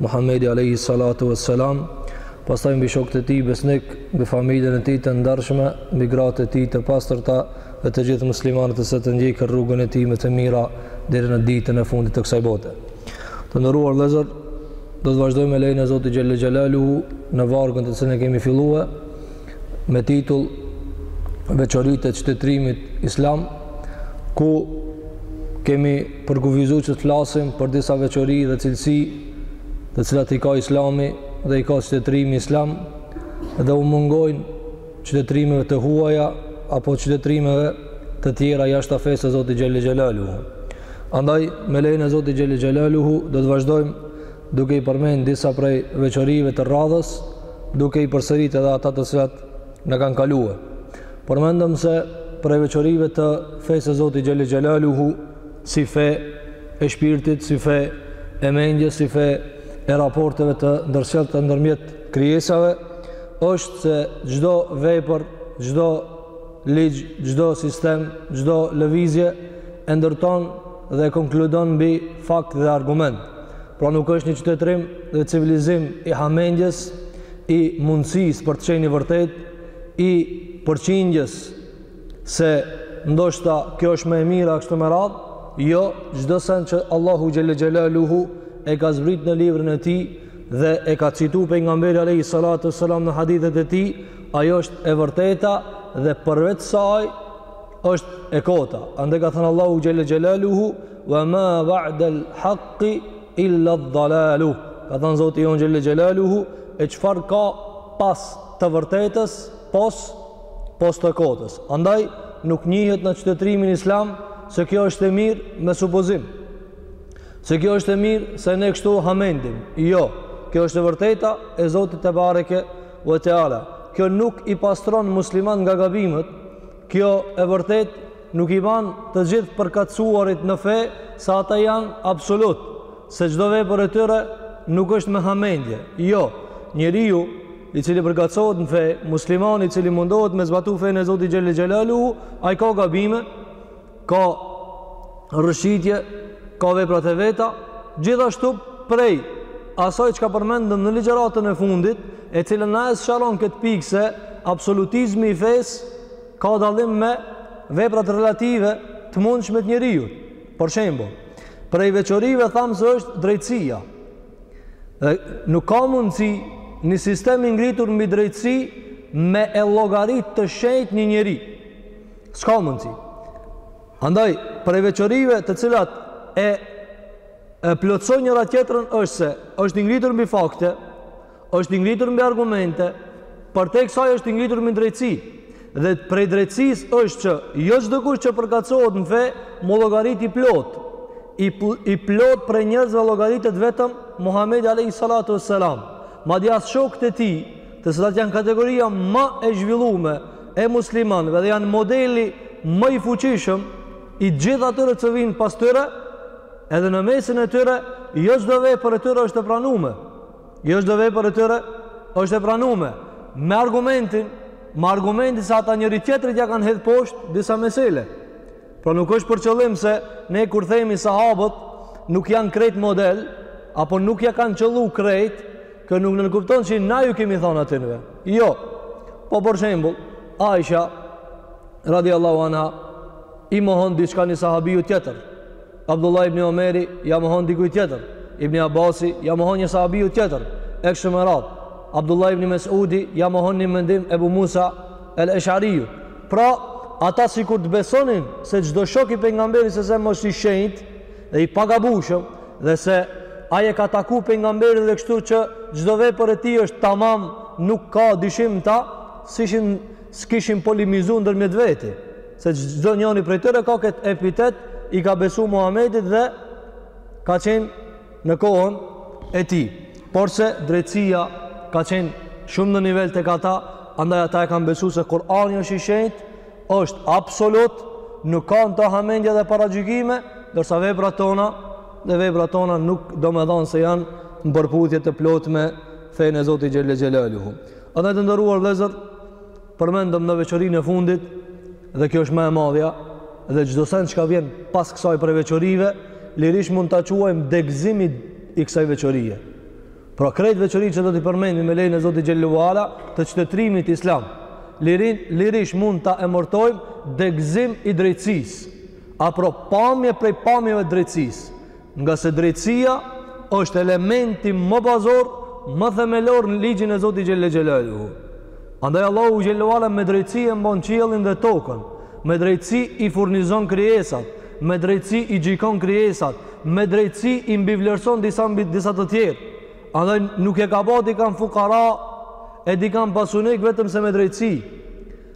Muhamedi alejhi salatu ue selam, pastaj mbi shokët e tij besnik, mbi familjen e tij të ndershme, mbi gratë e tij të pastërta dhe të gjithë muslimanët që e ndjekin rrugën e tij me të mira deri në ditën e fundit të kësaj bote. Të nderuar vëllezër, do të vazhdojmë me lejen e Zotit xhelle xhelaluhu në vargun të cilin e kemi fillue, me titull Veçoritë e Qytetërimit Islam, ku kemi përkufizu që të flasim për disa veçori dhe cilësi të cilat i ka Islami dhe i ka qytetërimi Islam dhe u mungojnë qytetërimeve të huaja apo qytetërimeve të tjera jashta fesë së Zotit xhelle xhelaluhu. Andaj, me lejen e Zotit xhelle xhelaluhu, do të vazhdojmë duke i përmend disa prej veçorive të radhës, duke i përsërit edhe ata të cilat na kanë kaluar. Përmendëm se prej veçorive të fesë së Zotit xhelle xhelaluhu, si fe e shpirtit, si fe e mendjes, si fe e raporteve të ndërsjellta ndërmjet krijesave, është se çdo vepër, çdo ligj, çdo sistem, çdo lëvizje, e ndërton dhe e konkludon mbi fakt dhe argument. Pra nuk është një qytetërim dhe civilizim i hamendjes, i mundësisë për të qenë i vërtetë, i përqindjes se ndoshta kjo është më e mira kështu me radhë, jo çdo send që Allahu xhelle xhelaluhu e ka zbrit në librin e tij dhe e ka citu pejgamberi alejhi salatu selam në hadithet e tij, ajo është e vërteta dhe përveç saj është e kota. Andaj ka thënë Allahu xhelle xhelaluhu, wa ma ba'dal haqqi illa dhalalu. Ka thënë Zoti jonë xhelle xhelaluhu, e çfarë ka pas të vërtetës, pos, pos të kotës. Andaj, nuk njihet në qytetërimin islam, se kjo është e mirë me supozim. Se kjo është e mirë, se ne kështu hamendim. Jo, kjo është e vërteta e Zotit tebareke ue teala kjo nuk i pastron muslimanët nga gabimet kjo e vërtetë nuk i ban të gjithë të përkatësuarit në fe se ata janë absolut se çdo vepër e tyre nuk është me hamendje jo njeriu i cili përkatësohet në fe muslimani i cili mundohet me zbatu fenë e Zotit xhelle xhelaluhu ai ka gabime ka rrëshqitje, ka veprat e veta, gjithashtu prej asaj çka përmendëm në ligjeratën e fundit, e cila na e sqaron këtë pikë se absolutizmi i fesë ka dallim me veprat relative të mundshme të njeriut. Për shembull, prej veçorive thamë se është drejtësia. Dhe nuk ka mundësi një sistem i ngritur mbi drejtësi me e llogarit të shenjt një njeri. S'ka mundësi. Andaj, prej veçorive të cilat e, e plotësojnë njëra-tjetrën është se është ngritur mbi fakte, është ngritur mbi argumente, përtej kësaj është ngritur mbi drejtësi. Dhe prej drejtësisë është që jo çdokush që përkatësohet në fe, me llogarit i plotë. I, pl i plotë prej njerëzve llogaritet vetëm Muhamedi a.s. Madje as shokët e tij, të cilat janë kategoria ma e zhvillume e muslimanëve dhe janë modeli më i fuqishëm i gjithë atyre që vijnë pas tyre, edhe në mesin e tyre jo çdo vepër e tyre është e pranume. Jo çdo vepër e tyre është e pranume me argumentin, me argumentin se ata njëri tjetrit ja kanë hedh poshtë disa mesele. Pra nuk është për qëllim se ne kur themi sahabët nuk janë krejt model, apo nuk ja kanë qëllu krejt, kjo nuk nënkupton që na ju kemi thonë atynve. Jo, po për shembul, Aisha, radiallahu anha, i mohon diçka një sahabiu tjetër. Abdullah ibn Omeri ja mohon dikujt tjetër, Ibn Abasi ja mohon një sahabiu tjetër, e kështu me radhë. Abdullah ibn Mesudi ja mohon një mendim Ebu Musa el Eshariut. Pra, ata sikur të besonin se çdo shok i pejgamberit s.a.s. është i shenjtë dhe i pagabueshëm dhe se ai e ka taku pejgamberin dhe kështu që çdo vepër e tij është tamam nuk ka dyshim n'ta, s'kishin, s'kishin polemizu ndërmjet veti. Se çdo njoni prej tyre ka këtë epitet i ka besu Muhamedit dhe ka qenë në kohën e tij. Porse drejtësia ka qenë shumë në nivel tek ata, andaj ata e kanë besu se Kur'ani është i shenjtë, është absolut, nuk ka në të hamendje dhe paragjykime, ndërsa veprat tona dhe veprat tona nuk domethonë se janë në përputhje të plotë me fenë e Zotit Xhel-le Xhelaluhu. A dhe të nderuar vëllezër, përmendëm në veçorinë e fundit dhe kjo është ma e madhja dhe çdo send çka vjen pas kësaj prej veçorive lirisht mund ta quajmë degëzim i kësaj veçorie pra krejt veçori që do t'i përmendim me lejen e Zotit Xhel-le ue Ala të qytetërimit islam lirin, lirisht mund ta emërtojmë degëzim i drejtësisë apo pamje prej pamjeve drejtësisë Ngase drejtësia është elementi më bazë, më themelor në ligjin e Zotit Xhel-le Xhelaluhu. Andaj Allahu Xhel-le ue Ala me drejtësi e mbon qiellin dhe tokën, me drejtësi i furnizon krijesat, me drejtësi i gjykon krijesat, me drejtësi i mbivlerëson disa mbi disa të tjerë. Andaj nuk e ka ba dikan fukara e dikan pasunik vetëm se me drejtësi.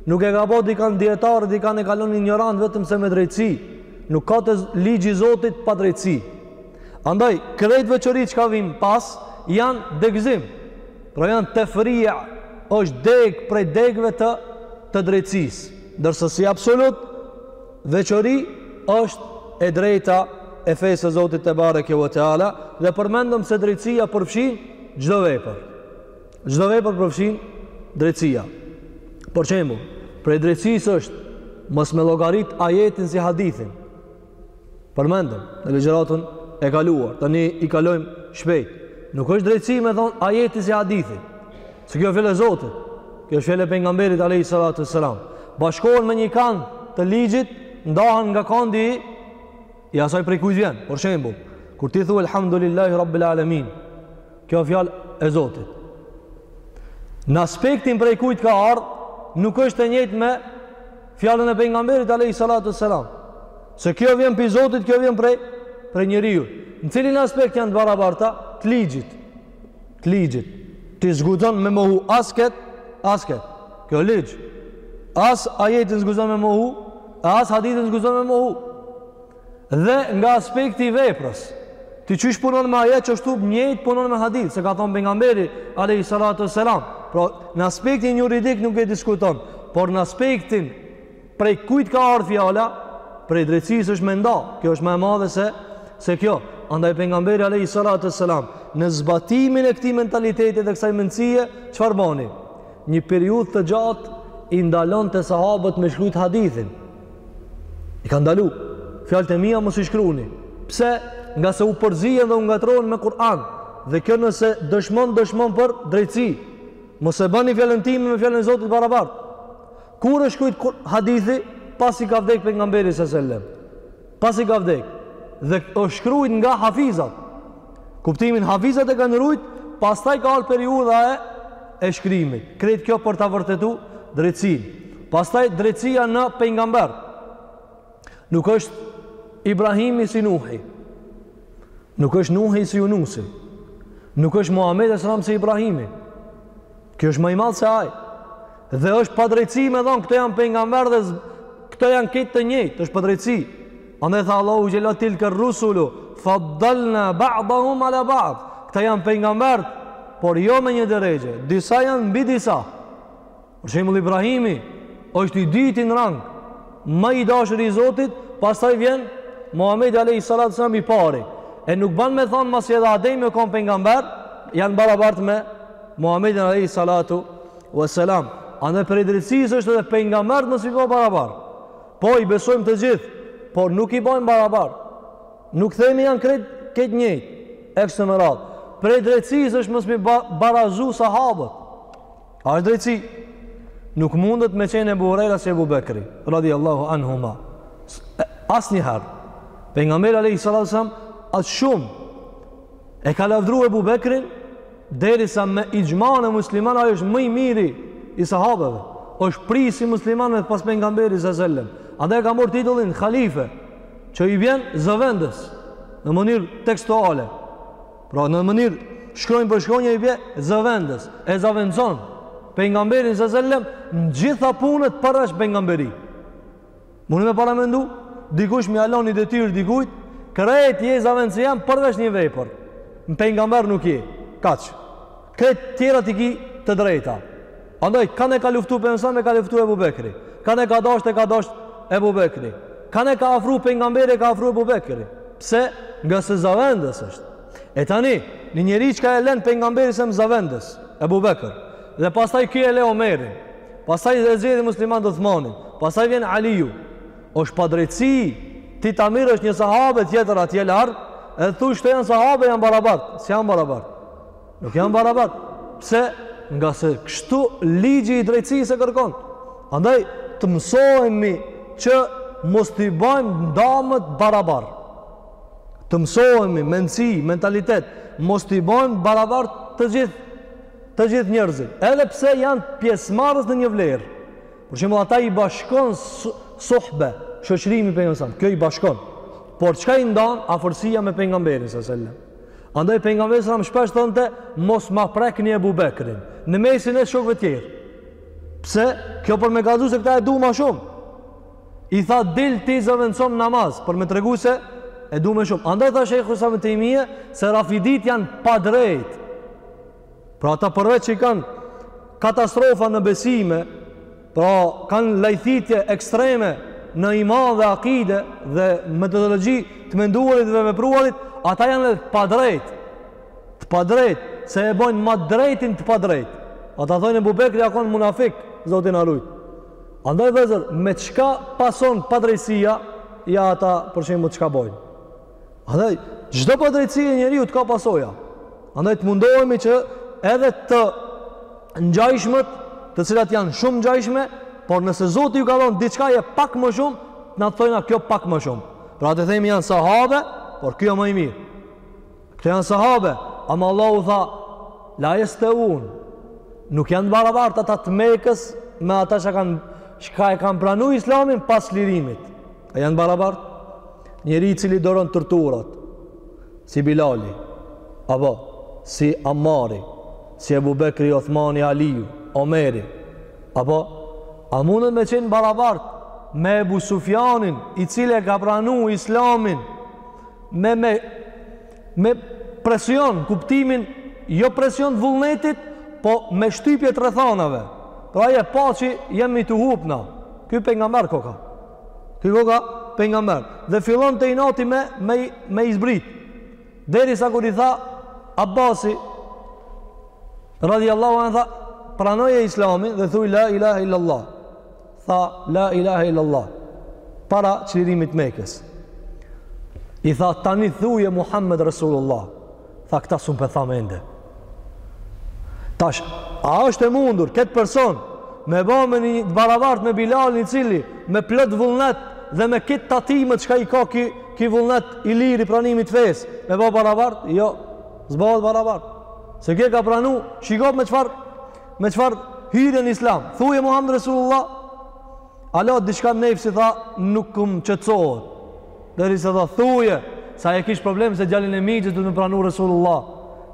Nuk e ka bo dikan dijetar, dikan e kalon injorant vetëm se me drejtësi. Nuk ka të ligji i Zotit pa drejtësi. Andaj krejt veçori çka vin pas janë degëzim. Pra janë tefria, është deg prej degëve të, të drejtësisë. Ndërsa si absolut veçori është e drejta e fesë së Zotit tebareke ve teala dhe përmendëm se drejtësia përfshin çdo vepër. Çdo vepër përfshin drejtësia. Për shembull, prej drejtësisë është mos me llogarit ajetin si hadithin. Përmendëm në ligjëratën e kaluar. Tani i kalojmë shpejt. Nuk është drejtësi me thon ajetin si hadithin. Se kjo fjalë e Zotit. Kjo është fjalë e pejgamberit alayhi salatu sallam. Bashkohen me një kand të ligjit, ndahen nga kandi i asaj prej kujt vjen? Për shembull, kur ti thua Elhamdulillahi Rabbil Alamin, kjo fjalë e Zotit. Në aspektin prej kujt ka ardh, nuk është e njëjtë me fjalën e pejgamberit alayhi salatu selam. Se kjo vjen prej Zotit, kjo vjen prej prej njeriut. Në cilin aspekt janë të barabarta? Të ligjit. të ligjit, ti s'guxon me mohu as këtë, as këtë. Kjo ligj, as ajetin s'guxon me mohu, e as hadithin s'guxon me mohu. Dhe nga aspekti i veprës, ti qysh punon me ajet qashtu njëjtë punon me hadith, se ka thonë pejgamberi, alayhi salatu selam. Pra, në aspektin juridik nuk e diskuton, por në aspektin Prej kujt ka ardh fjala? Prej drejtësisë është me nda. Kjo është ma e madhe se se kjo. Andaj pejgamberi alayhi salatu wassalam në zbatimin e këtij mentaliteti dhe kësaj mendësie, çfarë bani? Një periudhë të gjatë i ndalonte sahabët me shkrujt hadithin. I ka ndalu. Fjalët e mia mos i shkruani. Pse? Ngase u përzien dhe u ngatrohen me Kur'an. Dhe kjo nëse dëshmon, dëshmon për drejtësi. Mos e bani fjalën time me fjalën e Zotit barabartë. Kur është shkrujt hadithi? Pasi ka vdek pejgamberi sa selam. Pasi ka vdek dhe është shkrujt nga hafizat. Kuptimin hafizat e kanë rujt, pastaj ka ardhur periudha e e shkrimit. Krejt kjo për ta vërtetu drejtësinë. Pastaj drejtësia në pejgamber. Nuk është Ibrahimi si Nuhi. Nuk është Nuhi si Yunusi. Nuk është Muhamedi sallallahu alaihi wasallam si Ibrahimi. Ky është ma i madh se ai. Dhe është padrejtësi me thon këta janë pejgamberë dhe këta janë krejt të njëjtë, është padrejtësi. Andaj tha Allahu xhela tilka rusulu faddalna ba'dahum ala ba'd. Këta janë pejgamberë, por jo me një gradë. Disa janë mbi disa. Për shembull Ibrahimi është i dytë në rang, ma i dashur i Zotit, pastaj vjen Muhamedi alayhi salatu sallam i pari. E nuk bën me thon mos edhe Ademi u kon pejgamber, janë barabartë me Muhammedin alayhi salatu wa salam. Andaj prej drejtësisë është edhe pejgamberët mos me i ba barabar. Po i besojmë të gjithë, por nuk i bëjmë barabar. Nuk themi janë krejt të njëjtë e kshtu me radhë. Prej drejtësisë është mos me i barazu sahabët. A është drejtësi? Nuk mundet me qenë Abu Huraira si Abu Bekri, radhiyallahu anhuma. Asnjëherë. Pejgamberi alayhi salatu wa salam aq shumë e ka lavdruar Abu Bekrin Derisa me ixhmaun e muslimanëve ai është më i miri i sahabeve, është prisi i muslimanëve pas pejgamberit sallallahu alajhi wasallam. Andaj ka marrë titullin halife, që i bjen zëvendës në mënyrë tekstuale. Pra në mënyrë shkronjë për shkronjë i bjen zëvendës, e zëvendëson pejgamberin sallallahu alajhi wasallam në gjitha punët për çka është pejgamberi. Mun me paramendu, dikush me ia lanë një detyrë dikujt, krejt je zavendsi jem përveç një vepër. Pengamber nuk je, kaq. Krejt tjerat i ki të drejta. Andaj, kan e ka luftu pengamberi e ka luftu Ebu Bekri. Kan e ka dasht e ka dasht Ebu Bekri. Kan e ka afru pengamberi e ka afru Ebu Bekri. Pse? Ngase zavendës është. E tani, një njeri çka e len pengamberi selem zavendës, Ebu Bekrin. Dhe pastaj ky e le Omerin. Pastaj e zgjedhin muslimanët Othmanin. Pastaj vjen Aliju. është padrejtësi ti ta merrsh një sahabe tjetër atje larg. E t'thush shtu janë sahabe janë barabart. S'janë barabart. Nuk janë barabart. Pse? Ngase kështu ligji i drejtësisë kërkon. Andaj të mësohemi që mos t'i bajmë ndamët barabar. Të mësohemi, mendësi, mentalitet, mos t'i bajmë barabar të gjithë. Të gjithë njerëzit, edhe pse janë pjesëmarrës në një vlerë. Për shembull, ata i bashkon suhbe, shoqërimi i pejgamberit. Kjo i bashkon. Por çka i ndan afërsia me pejgamberin sallallahu alajhi wasallam? Andaj pejgamberi selem shpesh thonte mos ma prekni Abu Bekrin në mesin e shokëve të tjerë. Pse? Kjo për me kallzu se këta e du ma shumë. I tha dil ti zëvendësom namaz për me tregu se e du më shumë. Andaj tha Shejhul Islam Ibn Tejmije se rafiditë janë padrejtë. Pra ata përveç që i kanë katastrofa në besime, pra kanë lajthitje ekstreme në iman dhe akide dhe metodologji të menduarit dhe vepruarit, ata janë edhe të padrejtë, të padrejtë, se e bojnë ma t'drejtin të padrejtë. Ata thojnë Ebu Bekri o kon munafik, Zoti na rujt. Andaj vllezër, me çka pason padrejtsia, ja ata për shembull çka bojnë. Andaj, çdo padrejtësi e njeriut ka pasoja. Andaj të mundohemi që edhe të ngjajshmët, të cilat janë shumë ngjajshme, por nëse Zoti ju ka dhënë diçka e pak më shumë, na thojna kjo pak më shumë. Pra të themi janë sahabe, por ky o më i mirë. Këto janë sahabe, ama Allahu tha la jestevun. Nuk janë barabartë ata të Mekës me ata që kanë çka e kanë pranu Islamin pas lirimit. A janë barabartë? Njeri i cili duron torturat, si Bilali, apo si Ammari, si Ebu Bekri, Othmani, Aliju, Omeri, apo a mundet me qenë barabartë me Ebu Sufjanin, i cili e ka pranu islamin me, me, me presion, kuptimin, jo presion të vullnetit, po me shtypje të rrethanave. Pra e pa që jemi tu hup na. Ky pejgamber koka. Ky koka pejgamber. Dhe fillon të inati me, me, me i zbrit. Derisa kur i tha, Abasi, radijallahu anhu tha, pranoje islamin dhe thuj la ilaha illallah. Tha, la ilaha illallah. Para çlirimit t'Mekës. I tha, tani thuje Muhammed Resulullah. Tha këta s'un pe tham ende. Tash, a është e mundur këtë person me ba me një të barabart me Bilalin i cili me plot vullnet dhe me këtë tatimet çka i ka ki, ki vullnet i liri pranimit t'fesë me ba barabart? Jo, s'bahet barabart. Se ky e ka pranu, shiko ti me çfarë me çfarë hyrje n'islam. Thuje Muhammed Resulullah, Ala diçka n'nefs, i tha, nuk po m'qetësohet. Derisa tha thuje, se e kish problem se djalin e mixhës duhet me pranu Resulullah.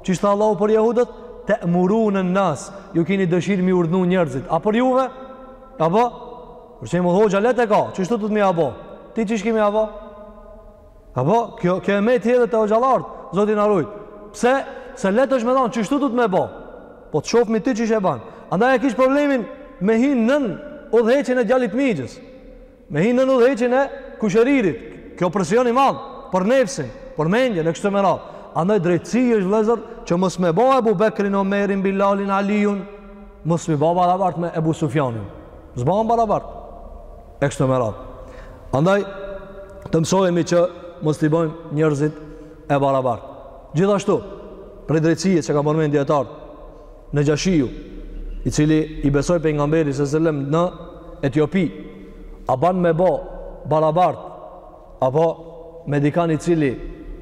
Qysh tha Allahu për jehudët? Te'murunen nas, ju keni dëshirë m'i urdhnu njerëzit. A për juve? Apo për shembull hoxha leht e ka, qishtu duhet me bo. Ti qysh ki me bo? Apo, kjo, kjo e metë edhe te hoxhallarët, Zoti na rujt. Pse, se lehtë është me thonë, qishtu duhet me bo. Po të shofmi ti qysh e ban. Andaj e kish problemin me hi nën udhëheqjen e djalit t'mixhës. Me hi nën udhëheqjen e kushëririt. Kjo presion i madhë, për nefsin, për mendje, e kështu me radhë. Andaj drejtësi është vllezër, që mos me bo Ebu Bekrin, Omerin, Bilalin, Alijun, mos me bo barabart me Ebu Sufjanin. S'ban barabart. e kështu me radhë. Andaj, të mësohemi që mos t'i bëjmë njerëzit të barabartë. Gjithashtu, prej drejtësisë që kanë përmendë dijetarët, Nexhashiu, i cili i besoi Pejgamberit alejhi selam në Etiopi, a ban me bo barabartë, apo me dikan i cili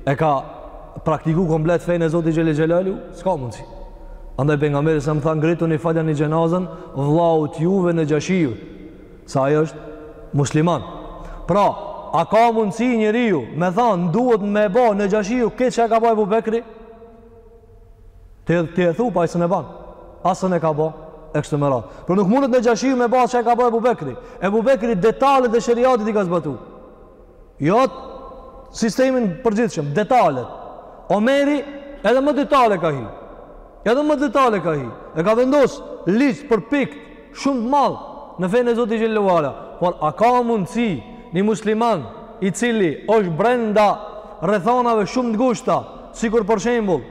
e ka praktiku komplet fenë e Zotit xhel-le xhelaluhu, s'ka mundësi. Andaj Pejgamberi selam tha, ngrituni faljani xhenazën, vllaut t'juve Nexhashiut, se ai është musliman. Pra, a ka mundësi njeriu me thanë duhet me bo Nexhashiu këtë që e ka bo Ebu Bekri? Ti, ti e thu po ai s'un e ban. As s'un e ka bo e kështu me radhë. Pra nuk mundet Nexhashiu me bo atë që e ka bo Ebu Bekri. Ebu Bekri detalet e sheriatit i ka zbatu. Jo sistemin përgjithshëm, detalet. Omeri edhe më detale ka hi. Edhe më detale ka hi. E ka vendos ligj përpikt shumë të madh në fenë e Zotit xhelle ue ala. Por a ka mundësi një musliman i cili është brenda rrethonave shumë të ngushta, sikur për shembull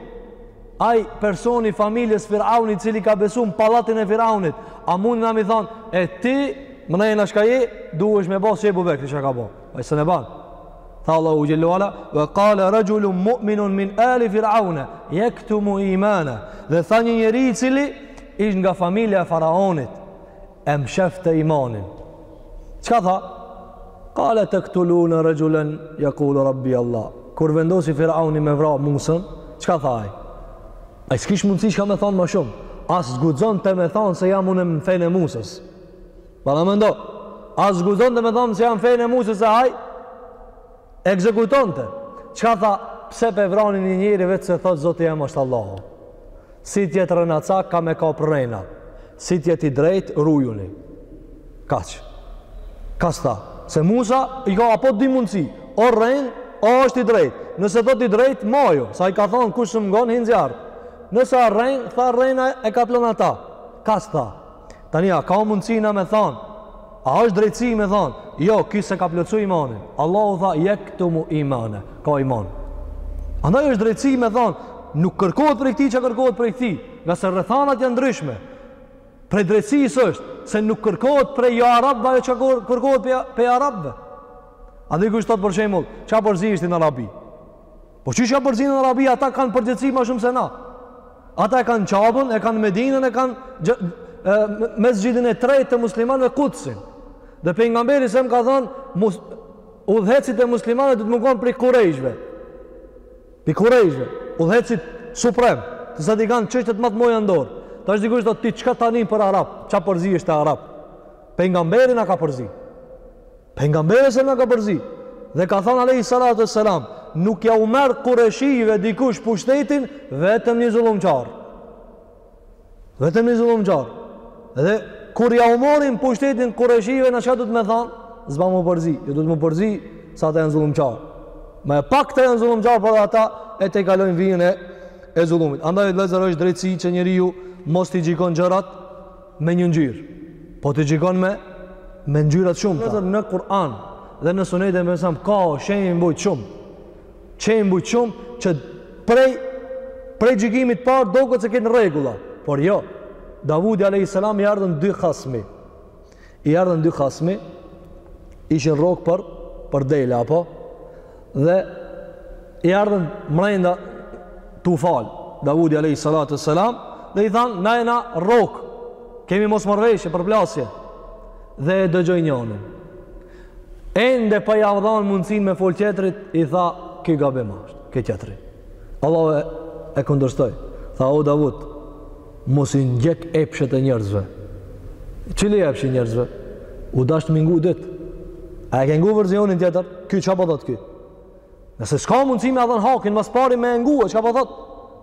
ai personi i familjes Firaunit i cili ka besu n'pallatin e Firaunit, a mun na me i thanë e ti Më në e në shka je, duhesh me ba si Ebu Bekri çka ka ba. Ai s'un e ban. Tha Allahu xhelle ue ala, ve kale rexhulun mu'minun min ali firaune, jektumu imane. Dhe tha një njeri i cili, ish nga familja e faraonit, e mshefte imanin. Çka tha? Kale tektulune rexhulen, jekulu rabbi Allah. Kur vendosi Firauni me vra Musën, çka tha ai? Ai s'kish mundësi çka me thonë ma shumë. As s'guxonte me thonë se jam unë në fenë e Musës. Paramendo, as s'guxonte me thonë se jam n'fenë e Musës se ai e ekzekutonte. Çka tha, pse po e vrani një njeri veç se thotë Zoti jem është Allahu. Si t'jetë rrenacak, ka me e kap rrena. Si t'jetë i drejtë, rujuni. Kaq. Kaq tha, se Musa i ka po dy mundësi, o rren, o është i drejtë. Nëse thotë i drejtë, maju, se ai ka thonë kush s'më ngon, hin n'zjarr. Nëse ai rren, tha rrena e kaplon ata. Kaq tha, Tani a ka mundësi na me thanë, a është drejtësi me thanë, jo, ky s'e ka plotësu imanin, Allahu tha, jektumu imane, ka iman. Andaj është drejtësi me thanë, nuk kërkohet prej këtij qa kërkohet prej këtij, ngase rrethanat janë ndryshme. Prej drejtësisë është, se nuk kërkohet prej jo arabëve, ajo që kërkohet prej arabëve. A dikush thotë për shembull, qa përzihesh ti në Arabi? Po qysh qa përzihna në Arabi, ata kanë përgjegjësi ma shumë se na. Ata e kanë Qabën, e kanë Medinën, e kanë mesxhidin e tretë të muslimanve Kudsin. Dhe Pejgamberi selem ka thonë, mus, udhëheqësit e muslimanve duhet me kon prej kurejshve. Prej kurejshve, udhëheqësit suprem, të cilët i kanë çështjet ma t'mdhaja n'dorë. Tash dikush thotë çka tani për Arab, qa përzihesh te Arabt. Pejgamberi na ka përzi. Pejgamberi se na ka përzi dhe ka thanë alejhi salatu vesselam, nuk ja u merr kurejshive dikush pushtetin vetëm një zullumqar. Vetëm një zullumqar. Dhe kur ja u morin pushtetin kurejshive na çka duhet me thanë? S'ban m'u përzi, duhet m'u përzi se ata janë zullumqar. Ma e pakta janë zullumqar por ata e tejkalojnë vijën e e zullumit. Andaj vëllazër është drejtësi që njeriu mos t'i gjikon gjërat me një ngjyrë. Po ti gjykon me me ngjyra të shumta. Në Kur'an dhe në Sunetin e Pejgam ka shembujt shumë. Shembujt shumë që prej prej gjykimit të parë doket se kanë rregulla, por jo. Davudi alayhis salam i ardhën dy hasmi. I ardhën dy hasmi ishin rrok për për dele apo Dhe i ardhën mrenda tu fal Davudi alayhi salatu selam dhe i thanë na jena rrok kemi mosmarrëveshje përplasje dhe e dëgjoi njanin ende pa jav dhan mundësinë me fol tjetrit i tha ky gabim është ky tjetri Allahu e, e kundërshtoi tha o Davud Mos i ndjek epshet e njerëzve. Cili epsh i njerëzve? U dashtë m'i ngu dyt. A e ke ngu verzionin tjetër? Ky çka po thot ky? Nëse s'ka mundësi me ja dhan hakin, ma s'pari me ngu, e çka po thot?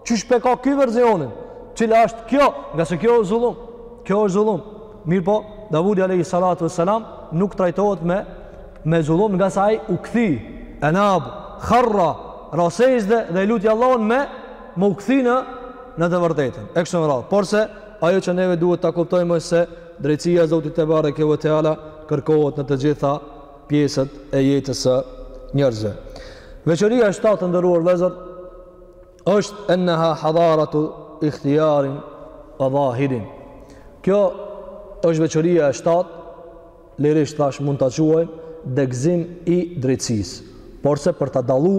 Qysh pe ka ky verzionin? Cila është kjo? Ngase kjo është zullum. Kjo është zullum. Mirëpo, Davudi Alejhi Salatu Veselam nuk trajtohet me, me zullum ngase ai u kthy, enab, kharra, ra n'sexhde dhe luti Allahun me me u kthy në në të vërtetën e kështu me radhë por se ajo që neve duhet ta kuptojmë është se drejtësia e Zotit tebareke ve teala kërkohet në të gjitha pjesët e jetës së njerëzve veçoria e shtatë të nderuar vëllezër është enha hadaratu ikhtiyarin wa zahirin kjo është veçoria e shtatë lirisht thash mund ta quajmë degëzim i drejtësisë, porse për ta dallu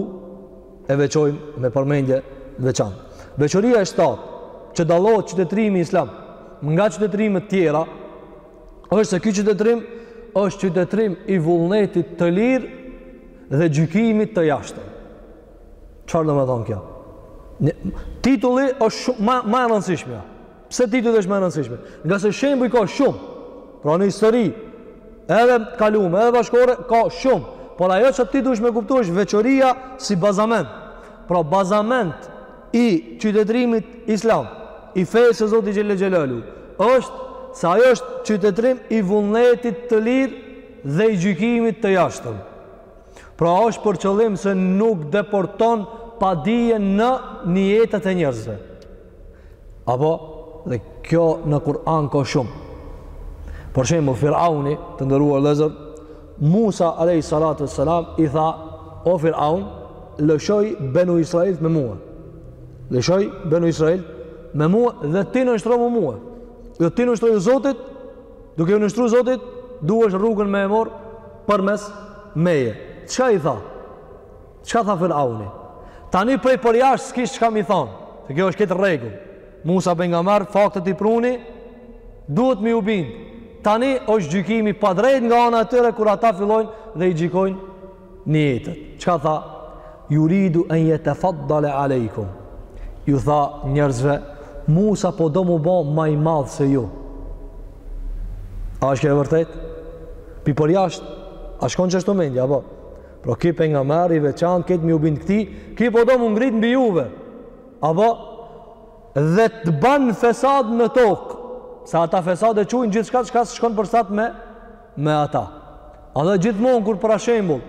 e veçojmë me përmendje veçantë. Veçoria e shtatë që dallohet qytetërimi islam nga qytetërimet tjera është se ky qytetërim është qytetërim i vullnetit të lirë dhe gjykimit të jashtëm. Çfarë domethonë kjo? Titulli është shumë ma e rëndësishmja. Pse titulli është ma e rëndësishme? Ngase shembuj ka shumë. Pra në histori, edhe kalume, edhe bashkëkohore ka shumë. Por ajo që ti duhesh me kuptu është veçoria si bazament. Pra bazament i qytetërimit islam, i fesë së Zotit Xhele Xhelaluhu, është se ajo është qytetërim i vullnetit të lirë dhe i gjykimit të jashtëm. Pra është për qëllim se nuk depërton pa dije në nijetet e njerëzve. Apo, dhe kjo në Kur'an ka shumë. Për shembull, Firauni, të nderuar vllezër, Musa alejhi salatu selam i tha, o Firaun, lëshoji benu Israilt me mua. Lëshoji benu Israilt me mua dhe ti nënshtromu mua. Dhe ti nënshtroju Zotit, duke ju nënshtru Zotit, duhesh rrugën me e marrë përmes meje. Çka i tha? Çka tha Fir'auni? Tani prej përjashtë s'kish çka me i thon. Se kjo është kejt rregull. Musa pejgamber, faktet i pruni, duhet me ju bind. Tani është gjykim i padrejtë nga ana e tyre kur ata fillojnë dhe i gjykojnë nijetet. Çka tha? Juridu en jetefaddale alejkum. Ju tha njerëzve, Musa po do m'u bo ma i madhë se ju. A është kjo e vërtetë? Pi përjashtë, a shkon qashtu mendja, po? Pra ky pejgamber i veçantë kejt me ju bind këtij, ky po do m'u ngrit mbi juve. Apo dhe të bën fesad në tokë. Se ata fesad e qujn gjithçka çka shkon përs'atm me me ata. Edhe gjithmonë kur për shembull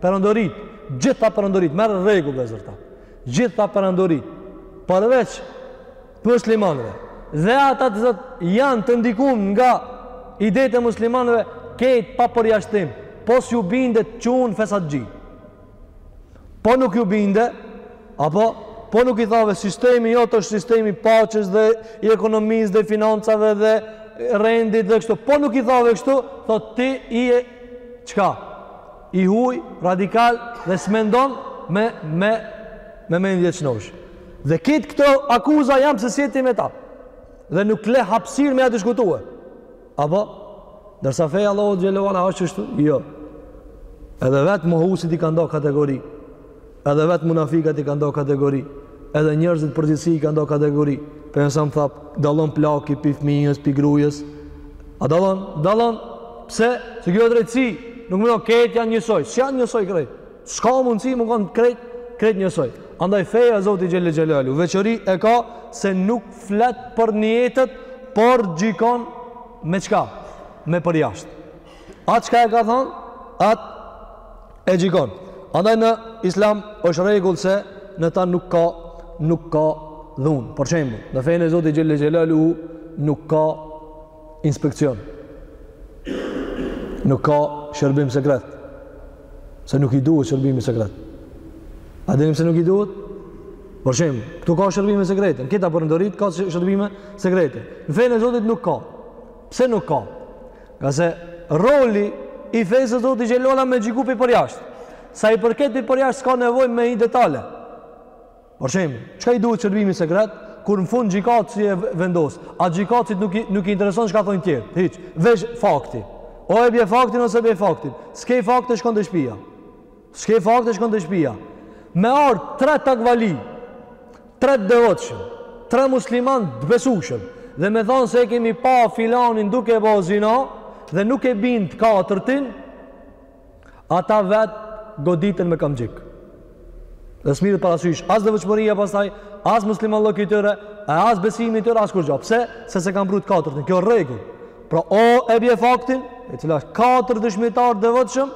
perandoritë, gjitha perandoritë merr rregull me zërta. Gjitha perandoritë përveç muslimanëve dhe ata të zot janë të ndikuar nga idetë e muslimanëve kejt pa përjashtim po s'ju binde të qujnë fesatxhi po nuk ju binde apo po nuk i thave sistemi jot është sistem i paqes dhe i ekonomisë dhe financave dhe rendit dhe kështu po nuk i thave kështu thotë ti je çka i huj radikal dhe s'mendon me me me mendje shnosh. Dhe kejt këto akuza janë se s'je ti me ta. Dhe nuk le hapësirë me ja diskutue. Apo ndërsa feja Allahut xhelle ve ala është kështu? Jo. Edhe vetë mohusit i ka nda kategori. Edhe vetë munafikat i ka nda kategori, edhe njerëzit përgjithësi i ka nda kategori. Për nësëm thap, dallon plaki, pi fmijës, pi grujës. A dallon? Dallon. Pse? Se kjo e drejtësi. Nuk me do, kejt janë njësoj. S'janë njësoj krejt? S'ka mundësi me kon krejt, krejt njësoj. Andaj feja Zotit Xhelle Xhelaluhu, veçori e ka se nuk flet për nijetet, por gjikon me çka? Me përjashtë. Atë çka e ka thon, at e gjikon. Andaj në Islam është rregull se në ta nuk ka nuk ka dhunë. Për shembull, në fenë e Zotit Xhelle Xhelaluhu nuk ka inspeksion. Nuk ka shërbim sekret. Se nuk i duhet shërbimi sekret. A dini pse nuk i duhet? Për shembull, këtu ka shërbime sekrete. Këta perandoritë ka shërbime sekrete. Në fenë e Zotit nuk ka. Pse nuk ka? Ngase roli i fesë Zotit xhelle ve ala me gjiku pi përjashtë. Sa i përket pi përjashtë, s'ka nevojë me hi n'detale. Për shembull, çka i duhet shërbimi sekret? Kur në fund gjikatësi e vendos, a gjikatësit nuk, nuk i intereson çka thonë tjerë, hiç, veç fakti. O e bje faktin o s'e bje faktin, s'ke fakte shkon te shpia. S'ke fakte shkon te shpia. Me ardhë tre takvali, tre të devotshëm, tre musliman të besushëm, dhe me thonë se e kemi pa filanin duke bo zina, dhe nuk e bin të katërtin, ata vetë goditen me kamxhik. Dhe s'mirret parasysh, as devotshmëria pastaj, as muslimanllëku i tyre, e as besimi i tyre, as kurgjo. Pse? Se s'e kanë bru t'katërtin. Kjo rregull. Pra, o e bje faktin, e cila është katër dëshmitarë devotshëm,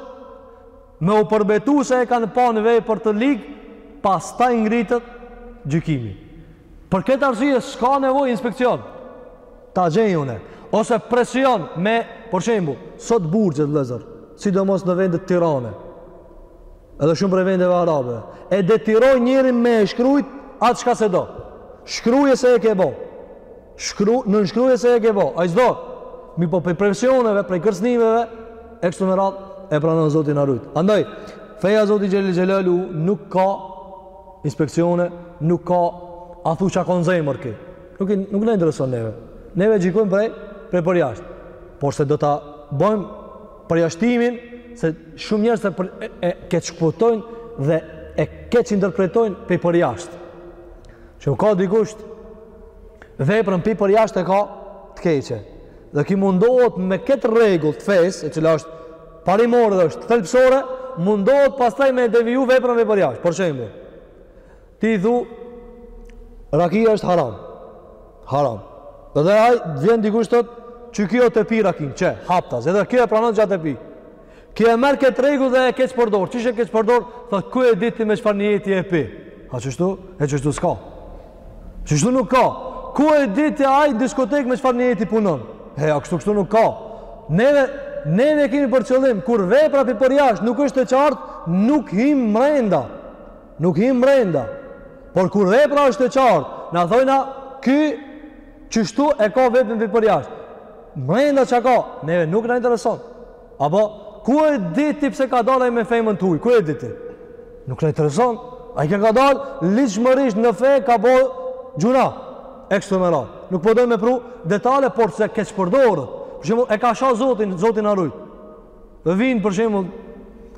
Me u përbetu se e kanë pa në vepër të ligë, pastaj ngritet gjykimi. Për këtë arsye s'ka nevojë inspekcion. Ta gjej unë. Ose presion me, për shembull, sot burgjet vëllezër, sidomos në vendet tirane, edhe shumë prej vendeve arabe, e detyrojnë njërin me e shkrujt atë çka se do. Shkruje se e ke bo. Shkru, nënshkruje se e ke bo. Ai s'do. Mirëpo prej presioneve, prej kërcënimeve e kështu me radhë e pranon Zoti na rujt. Andaj feja e Zotit Xhele Xhelaluhu nuk ka inspekcione, nuk ka a thu çka ka n'zemër ky. Nuk nuk na intereson neve. Neve gjikojmë prej prej përjashtë. Por se do ta bëjmë përjashtimin se shumë njerëz e, e, e keqkuptojnë dhe e keqinterpretojnë prej përjashtë. Që u ka dikush veprën pi përjashtë e ka të keqe. Dhe ki mundohet me këtë rregull të fesë, e cila është parimore dhe është thelbësore, mundohet pastaj me deviju veprën pi përjashtë. Për shembull, ti thu, rakia është haram. Haram. Dhe ai, vjen dikush thotë qe kjo te pi rakinë, qe haptas, edhe kjo e pranon që a te pi. Ky e merr këtë rregull dhe e keqpërdor. Çish e keqpërdor? Thotë ku e di ti me çfarë nijeti e pi? A çështu? E çështu s'ka. Çështu nuk ka. Ku e di ti ai diskotek me çfarë nijeti punon? He, a kështu kështu nuk ka. Neve neve kemi për qëllim kur vepra pi përjashtë nuk është e qartë, nuk him mrenda. Nuk him mrenda. Por kur vepra është e qartë, na thojna ky çështu e ka veprën pi përjashtë. Mrenda çka ka? Neve nuk na intereson. Apo, ku e di ti pse ka dalë ai me femën t'huj? Ku e di ti? Nuk na intereson. Ai ka ka dalë, ligjmërisht në fe, ka bo gjynah. E kështu me radhë. Nuk po dojmë me pru detale, por se keqpërdoret. Për shembull, e ka sha Zotin, Zoti na rujt. Dhe vijnë, për shembull,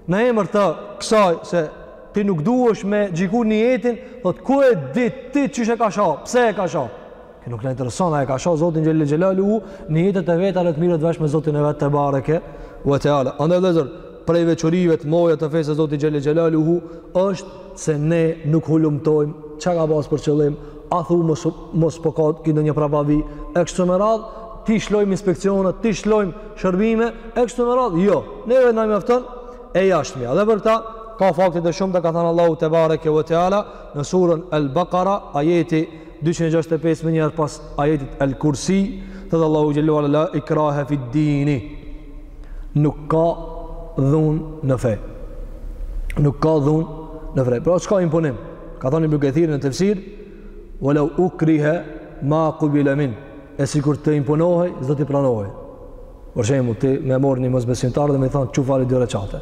në emër të kësaj, se ti nuk duhesh me gjiku nijetin, thotë ku e di ti çish e ka sha, pse e ka sha. Kjo nuk na intereson a e ka shoh Zotin xhele xhelaluhu në jetën e vet le të merret vesh me Zotin e vet tebareke ue teala. Andaj vëllazër, prej veçorive të mëdha të fesë Zotit xhele xhelaluhu është se ne nuk hulumtojmë çka ka pas për qëllim, a thu mos mos po ka ky ndonjë prapavijë e kështu me radhë, t'i lshojmë inspekcione, t'i lshojmë shërbime e kështu me radhë. Jo, neve na mjafton e jashtmja. Dhe për këtë ka fakte të shumta ka thënë Allahu tebareke ue teala në surën El Bekara ajeti dyqind e gjashtëdhjetë e pesë menjëherë pas ajetit el kursi thotë Allahu xhele ue ala la ikrahe fi din nuk ka dhunë në fe nuk ka dhunë në fe pra s'ka imponim ka thënë Ibn Kethiri në tefsir walau ukriha ma qubila minhu sikur të imponohej s'do t'i pranohej për shembull ti me marr një mosbesimtar dhe me i thanë çu fali dy reqate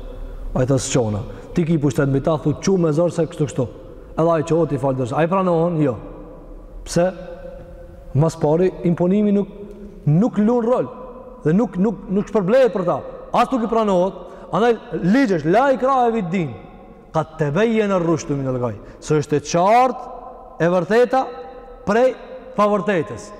a i thu çu ama ti ki pushtet mbi ta i thu çu me zor se kështu kështu Edhe ai çohet i fal dy reqate. A i pranohen? Jo. Pse? Ma s'pari imponimi nuk nuk lun rol dhe nuk nuk nuk shpërblehet për ta. As nuk i pranohet. Andaj ligj është la ikrahe fi din. Kad tebejjene rrushdu minel gaj. Se është e qartë e vërteta prej pavërtetës.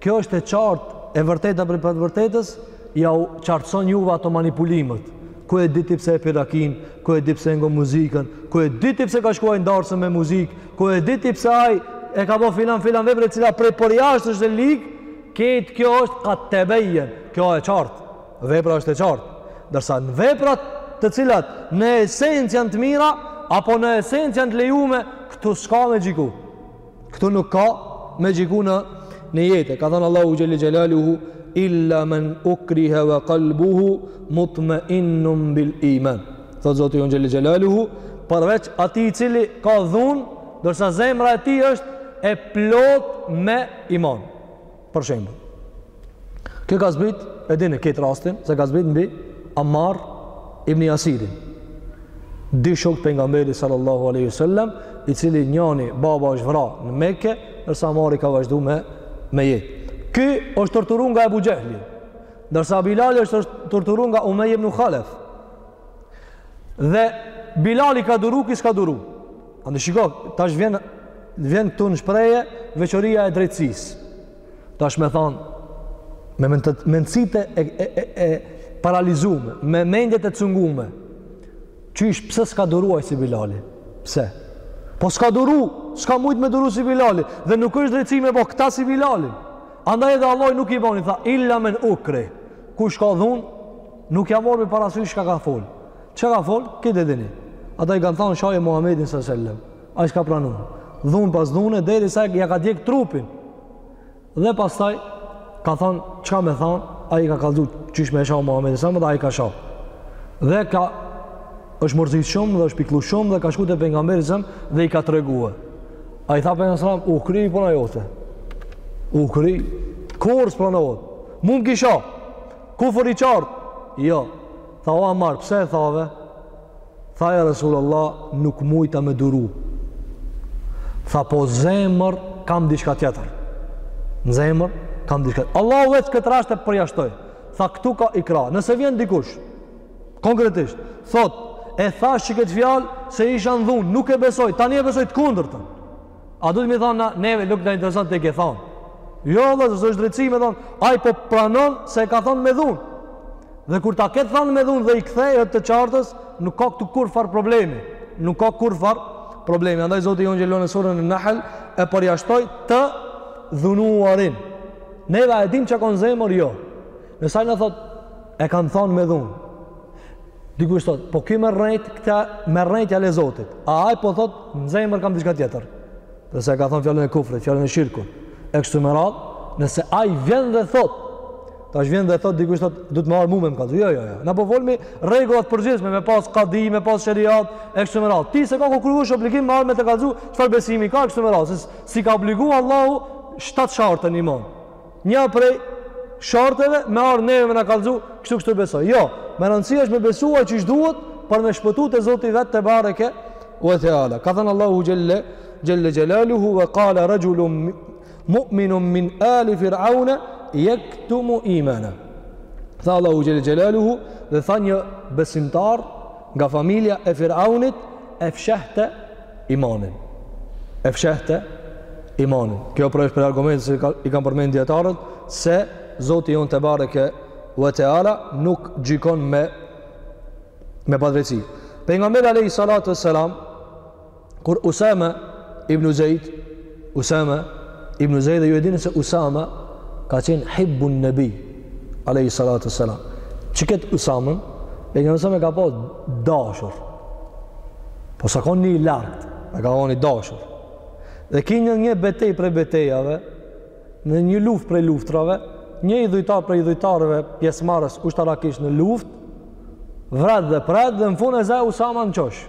Kjo është e qartë, e vërteta prej pavërtetës, jau qartëson juve ato manipulimet. Ku e di ti pse e pi rakinë, ku e di ti pse e ngon muzikën, ku e di ti pse ka shku ai n'darsëm me muzikë, ku e di ti pse ai e ka bo filan filan vepër e cila prej përjashtë është e ligë, ketë kjo është kad tebejjen, kjo e qartë, vepra është e qartë. Ndërsa në veprat të cilat në esencë janë të mira, apo në esencë janë të lejume, këtu s'ka me gjyku. Këtu nuk ka me gjyku në nijete. Ka thënë Allahu xhelle xhelaluhu illa man ukriha wa qalbuhu mutma'innun bil iman. Thotë Zoti jonë xhelle xhelaluhu, përveç atij i cili ka dhunë, ndërsa zemra e tij është e plot me iman. Për shembull, kjo ka zbrit, e dini këtë rastin, se ka zbrit mbi Ammar ibn Yasirin. Dy shok të pejgamberit sallallahu alaihi wasallam, i cili njani baba është vra në Mekë, ndërsa Ammari ka vazhdu me me jetë. Ky është torturu nga Ebu Xhehli, ndërsa Bilali është torturu nga Umeje ibn Khalef. Dhe Bilali ka duru, ky s'ka duru. Andaj shiko, tash vjen, vjen këtu në shprehje veçoria e drejtësisë. Tash me thanë, me mendësitë e, e, e, e paralizume, me mendjet e cungume, qysh pse s'ka duru ai si Bilali? Pse? Po s'ka duru, s'ka mujt me duru si Bilali, dhe nuk është drejtësi me bo këta si Bilalin. Andaj edhe Allahu nuk e boni, tha, illa men ukrih, kush ka dhunë, nuk ia marrmi parasysh çka ka fol. Çka ka fol? Këtë e dini. Ata i kanë thanë shaje Muhamedin sallallahu alaihi wasallam. Ai s'ka pranu. Dhun pas dhune derisa ia ka djeg trupin. Dhe pastaj ka thanë çka me thanë, a i ka kallzu qysh me e sha Muhamedin sallallahu alaihi wasallam, ai e ka sha. Dhe ka është mërzit shumë dhe është pikllu shumë dhe ka shku te pejgamberi dhe i ka tregu. A i tha për nga sëram, u kry puna jote. U kry, krejt puna jote. Mund kisha, kufri qartë. Jo, Tha, O Amar, pse e thave? Tha, Ja Resulallah, nuk mujta me duru. Tha, po zemër kam diçka tjetër. Në zemër kam diçka tjetër. Allah vetë këtë rast e përjashtoi. Tha, këtu ka ikrah. Nëse vjen dikush, konkretisht, thotë, e thash qëkëtë fjalë se isha në dhunë, nuk e besoj, tani e besoj të kundërtën. A duhet me i thonë na neve nuk na intereson ti e ke thanë. Jo, dhe s'është drejtësi me thonë, ai po pranon se e ka thonë me dhunë. Dhe kur ta ketë thonë me dhunë dhe i kthehet të qartës, nuk ka këtu kurrfarë problemi. Nuk ka kurrfarë problemi. Andaj Zoti jonë xhelle në suren en-Nahl e përjashtoi të dhunuarin. Neve a e dim çka ka n'zemër? Jo. Nëse ai na thotë, e kam thonë me dhunë. Dikush thot, po ky me rrejt, këta me rrejt ia le Zotit. A ai po thot, në zemër kam diçka tjetër. Edhe pse ka thonë fjalën e kufrit, fjalën e shirkut. E kështu me radhë, nëse ai vjen dhe thot, tash vjen dhe thot, dikush thot, duhet me ardh mu me më kallzu. Jo, jo, jo. Na po folim rregullat e përgjithshme, me pas kadi, me pas sheriat, e kështu me radhë. Ty s'e ka kurrkush obligim me ardh me të kallzu, çfarë besimi ka, e kështu me radhë. S'i ka obligu Allahu, shtatë sharte në iman Nja prej sharteve me ardhë neve me na kallzu, kështu kështu besoj. Jo, me rëndësi është me besua qysh duhet për me shpëtu te Zoti vet tebareke ue teala. Ka thanë Allahu xhelle, xhelle xhelaluhu ve kala rexhulun mu'minun min ali fir'aune jektumu imaneh. Tha Allahu xhelle xhelaluhu dhe tha një besimtar nga familja e fir'aunit e fshehte imanin. E fshehte imanin. Kjo pra është prej argumenteve që i kanë përmendë dijetarët se Zoti jonë tebareke ve teala nuk gjykon me me padrejtsi. Pejgamberi alayhi salatu wassalam kur Usama ibn Zeid Usame ibn Zejd, e ju e dini se Usame ka qenë hibbun nebij, alejhi salatu ue selam. Qëkëtë Usamen, e ka, Usamen e ka pas dashur. Po sa ka konë i lartë, e ka konë i dashur. Dhe ki një një betejë prej betejave, në një luftë prej luftërave, një idhujtar prej idhujtarëve pjesëmarrës ushtarakisht në luftë, vret dhe pret dhe në fund e zë Usame në qoshe.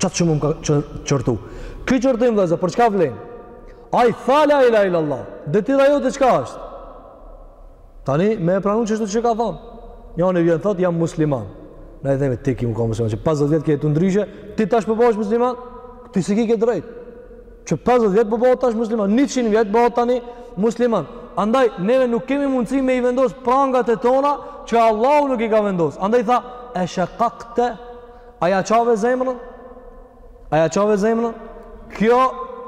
Qaq shumë më ka qortu. Ky qortim vllezër, për çka vlen? Ai tha la ilahe il Allah. Detyra jote çka është? Tani, me e pranu qashtu çka ka thonë. Njani vjen thotë, jam musliman. Ne i themi, ti ki me kan musliman. Që 50 vjet ke ti ndryshe, ti tash po bohesh musliman? Ti si ki ke drejtë. Që 50 vjet po bohesh tash musliman. 100 vjet bohesh tani musliman. Andaj, neve nuk kemi mundësi me i vendosë prangat e tona që Allahu nuk i ka vendosë. Andaj tha, e shakakte A ja çave zemrën? A ja çave zemrën? Kjo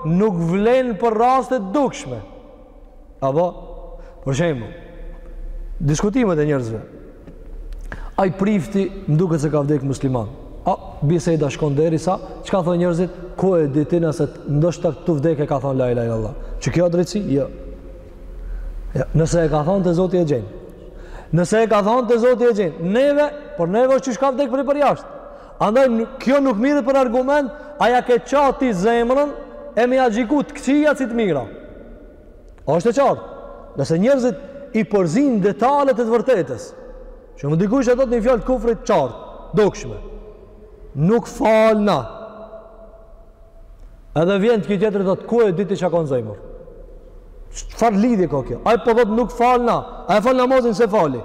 nuk vlen për raste të dukshme. Apo, për shembull, diskutimet e njerëzve. Ai prifti, më duket se ka vdek musliman. A, biseda shkon derisa, çka thonë njerëzit? Ku e dim na se ndoshta tu vdek e ka thonë la ilahe il Allah. Që kjo drejtësi? Jo. Ja, nëse e ka thonë te Zoti e gjen. Nëse e ka thonë te Zoti e gjen, neve, por neve është qysh ka vdekë prej përjashtë. Andaj, kjo nuk mirret për argument, a ja ke ça ti zemrën e me i gjyku të këqia si të mira. A është e qartë? Nëse njerëzit i përzijnë detalet e të vërtetës, që më dikush e thotë një fjalë të kufrit qartë, dukshme, nuk falna, Edhe vjen ky tjetri thotë ku e di ti çka ka n'zemër. Çfarë lidhje ka kjo? Ai po thotë nuk falna. Ai fare namazin s'e fal.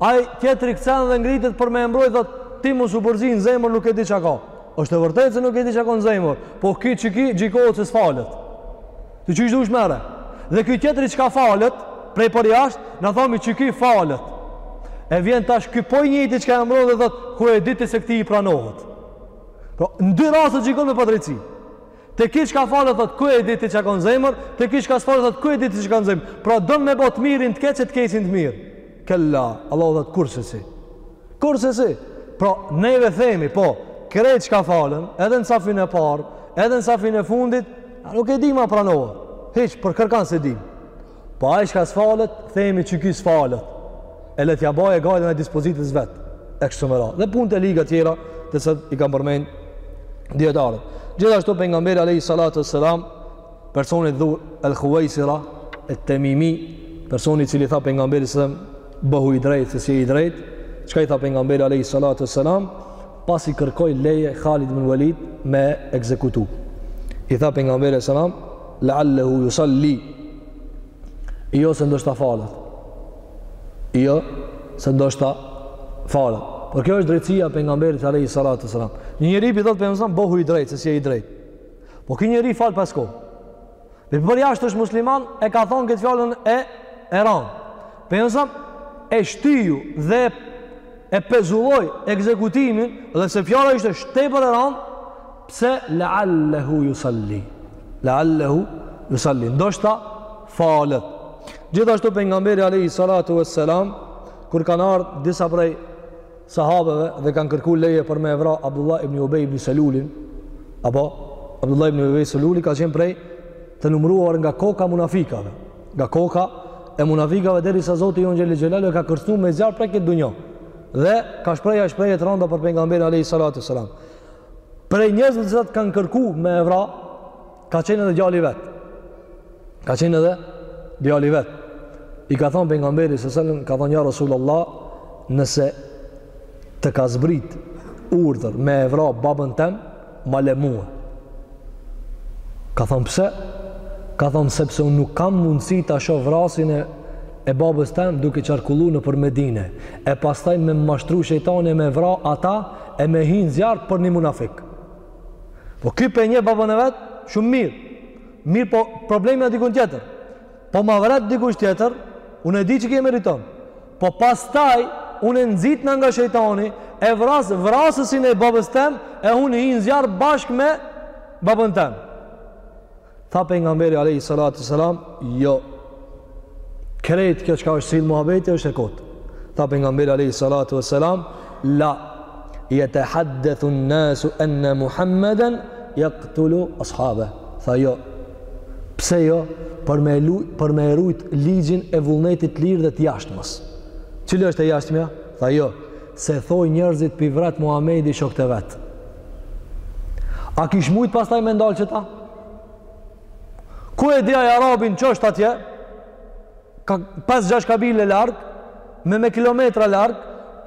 Ai tjetri këcen dhe ngritet për me e mbrojt thotë ti mos u përzi në zemër nuk e di çka ka. Është e vërtetë se nuk e di çka ka n'zemër. Po ky që ky gjykohet se s'falet. Ti qysh dush merre. Dhe ky tjetri çka falet, prej përjashtë, na thomi që ky falet. E vjen tash ky po i njëjti çka e mbron dhe thotë ku e di ti se këtij i pranohet. Po, në dy raste gjykon me padrejtësi. Te ky çka falet, thot, ku e di ti çka ka në zemër, te ky çka s'falet, thot, ku e di ti çka ka në zemër. Pra, don me bo t'mirin të keq, të keqin të mirë. Kella, Allahu thot, kurrsesi. Kurrsesi. Pra, neve themi, po, krejt çka falen, edhe në safin e parë, edhe në safin e fundit, nuk e dim a pranohet. Hiç, për kërkan s'e dim. Po ai çka s'falet, themi që ky s'falet. E le t'ja mbajë gajlen e dispozitës vet. E kështu me radhë. Dhe punë të liga tjera, të cilat i kanë përmend dijetarët. Gjithashtu Pejgamberi alejhi salatu selam, personit Dhul Huvejsira et-Temimi, personi i cili i tha Pejgamberit se bëhu i drejt, se s'je i drejt, çka i tha Pejgamberi alejhi salatu selam, pasi kërkoi leje Halid bin Velid me ekzekutu. I tha Pejgamberi selam, La'allahu yusalli. Jo se ndoshta falet. Jo se ndoshta falet. Por kjo është drejtësia e pejgamberit alayhi salatu sallam. Një njeri i thotë pejgamberit, "Bohu i drejtë, se s'je i drejtë." Po ky njeri fal pesë kohë. Për jashtë është musliman, e ka thonë këtë fjalën e ranë. Pejgamberi e shtyu dhe e pezulloi ekzekutimin dhe se fjala është tepër e ranë, Pse la'allahu yusalli? La'allahu yusalli. Ndoshta falet. Gjithashtu pejgamberi alayhi salatu vesselam kur kanë ardhë disa prej sahabeve dhe kanë kërku leje për me e vra Abdullah ibn Ubay ibn Salulin, apo Abdullah ibn Ubay Saluli ka qenë prej të numëruar nga koka munafikave, nga koka e munafikave derisa Zoti jonë xhele xhelaluhu e ka kërcnu me zjarr prej këtë dunja. Dhe ka shpreh ai shprehje të rënda për pejgamberin alayhi salatu sallam. Prej njerëzve që ata kanë kërku me e vra, ka qenë edhe djali vet. Ka qenë edhe djali vet. I ka thënë pejgamberit sallallahu alajhi wasallam, ka thënë ja Rasulullah, nëse të ka zbrit urdhër me e vra babën tem, ma le mua. Ka thënë pse? Ka thënë sepse unë nuk kam mundësi ta shoh vrasësin e babës tem duke qarkullu nëpër Medinë. E pastaj me mashtru shejtani me vra ata E me hi në zjarr për një munafik. Po ky pe njeh babën e vet, shumë mirë. Mirëpo problemi është dikun tjetër. Po ma vret dikush tjetër, unë e di që ky e meriton. Po pastaj, unë i nxitun nga shejtani, e vras vrasësin e babës tem, e unë hij në zjarr bashkë me babën tem. Tha pejgamberi alejhi salatu uesselam, jo, krejt kjo çka është sillë muhabeti është e kotë. Tha pejgamberi alejhi salatu uesselam, la jetehaddethu nasu enne Muhammeden jaktulu ashabe. Tha jo, pse jo, për me, lu, për me e rujt ligjin e vullnetit të lirë dhe të jashtmes. Cila është e jashtmja? Tha jo, Se thojnë njerëzit pi vret Muhamedi shokët e vet. A kish mujt pastaj me ndalë qeta? Ku e di ai arabi që është atje? Ka 5-6 kabile larg, me me kilometra larg,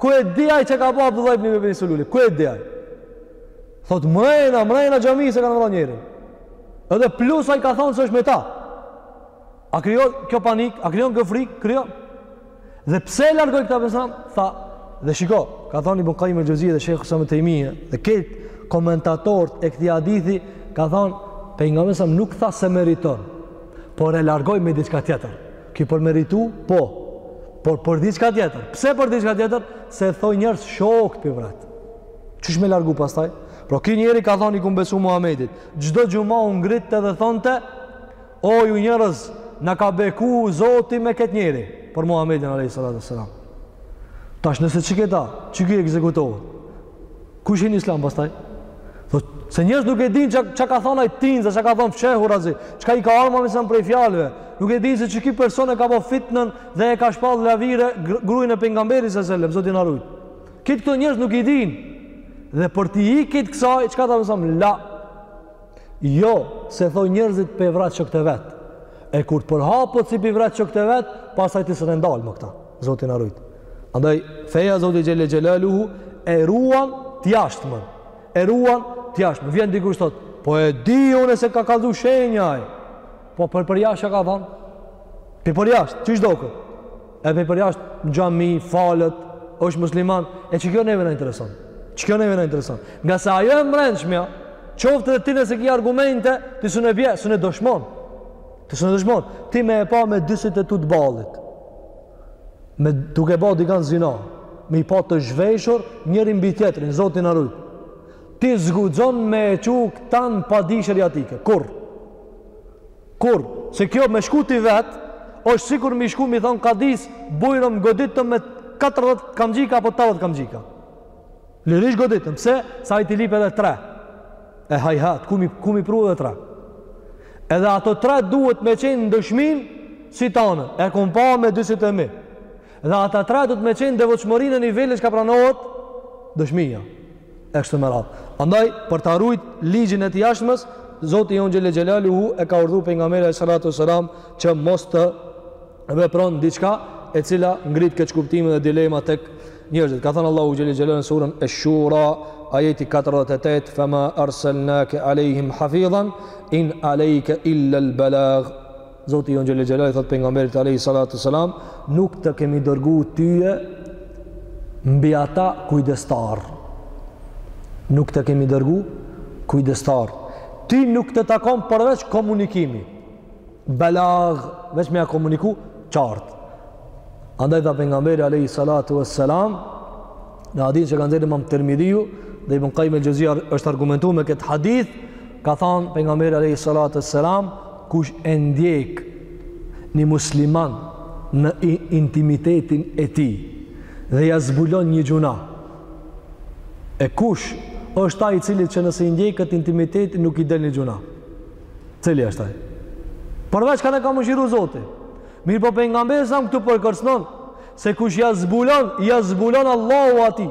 ku e di ai çka ka bo Abdullah ibn Ibn Sululi? Ku e dhja e? Thotë mrena, mrena xhamisë kanë vra njeri. Edhe plus ai ka thonë se është me ta. A krijon kjo panik, a krijon kjo frikë, krijon. Dhe pse e largoi këtë person? Tha, dhe shiko, ka thënë Ibn Qayyim al-Jawzi dhe Sheikh ul-Islam Ibn Taymije, dhe krejt komentatorët e këtij hadithi ka thënë pejgamberi alejhi selam nuk tha s'e meriton, por e largoi me diçka tjetër. Ky për meritu, po. Por për diçka tjetër. Pse për diçka tjetër? Se thojn njerëz shokt pi vret. Qysh me e largu pastaj? Por ky njeri ka thënë i kum besu Muhamedit, çdo xhuma u ngritte dhe thonte O ju njerëz, na ka beku Zoti me këtë njeri, për Muhamedin alayhi salatu wasalam. Tash nëse qiketa, qiky ekzekutohet. Kush hin n'Islam pastaj? Do se njerëz nuk e dinë çka çka ka thënë ai tinza, çka ka thënë fshehurazi, çka i ka ardhur më sa prej fjalëve. Nuk e dinë se qiky person e ka bë fitnën dhe e ka shpall lavire gruin e pejgamberit sallallahu alajhi wasallam, Zoti na rujt. Krejt këto njerëz nuk i dinë. Dhe për t'i ik kësaj, çka tha alejhi selam? La. Jo, se thonë njerëzit pi vret shokët e vet. E kur të përhapet se pi vret shokët e vet, pastaj ti s'un e ndal më këta. Zoti na rujt. Andaj feja e Zotit xhelle xhelaluhu e ruan të jashtmen. E ruan të jashtmen. Vjen dikush thot, po e di unë se ka kallzu shenja ai. Po për përjashtë ka thon. Ti përjashtë, qysh doket, e pe përjashtë në xhami, falet, është musliman, e qikjo neve na intereson. Qikjo neve na intereson. Ngase ajo e mrendshmja, qoftë dhe ti nëse ki argumente, ti s'un e bje, s'un e dëshmon. Ti s'un e dëshmon. Ti me e pa me dy sytë e tu të ballit. Me duke ba dikan zina. Me i pa të zhveshur njërin mbi tjetrin, Zoti na rujt. Ti s'guxon me e çu këtan padi sheriatike. Kurr. Kurr, se kjo me shku ti vet, është sikur me shku me i thon kadisë, bujrum goditëm me 40 kamxhika apo 80 kamxhika. Lirish goditëm, pse? Se ai t'i lyp edhe 3. E hajhat, ku mi ku mi pru edhe 3. Edhe ato 3 duhet me qenë në dëshmin si tonë. E kom pa me dy sytë e mi. Dhe ata tre duhet me qenë devotshmëri në nivelin që ka pranohet dëshmija. E kështu me radhë. Andaj, për ta rujt ligjin e të jashtmes, Zoti jonë xhele xhelaluhu e ka urdhu pejgamberin alejhi salatu selam që mos të vepron diçka e cila ngrit keqkuptime dhe dilema tek njerëzit. Ka thënë Allahu xhel xhelal në surën Ash-Shura, ajeti 48, "Fama arsalnaka alehim hafizan in alejka illa al-balagh." Zoti jonë Xhelle Xhelaluhu i thot pengamberit Alehi Salat e Salam nuk të kemi dërgu tyje mbi ata kujdestar nuk të kemi dërgu kujdestar ty nuk të takon përveç komunikimi belag veç me ia komuniku qartë andaj tha pengamberi Alehi Salat e Salam në hadith që ka nxjerrë imam Tirmidhiu dhe Ibn Kajjim el-Xhevzija është argumentu me këtë hadith ka thanë pengamberi Alehi Salat e Salam Kush e ndjek një musliman në intimitetin e tij dhe ia zbulon një gjynah, e kush është ai i cili që nëse i ndjek këtë intimitet nuk i del një gjynah? Cili është ai? Përveç kana ka mëshiru Zoti. Mirëpo pejgamberi sa këtu po kërcënon se kush ia zbulon, ia zbulon Allahu atij.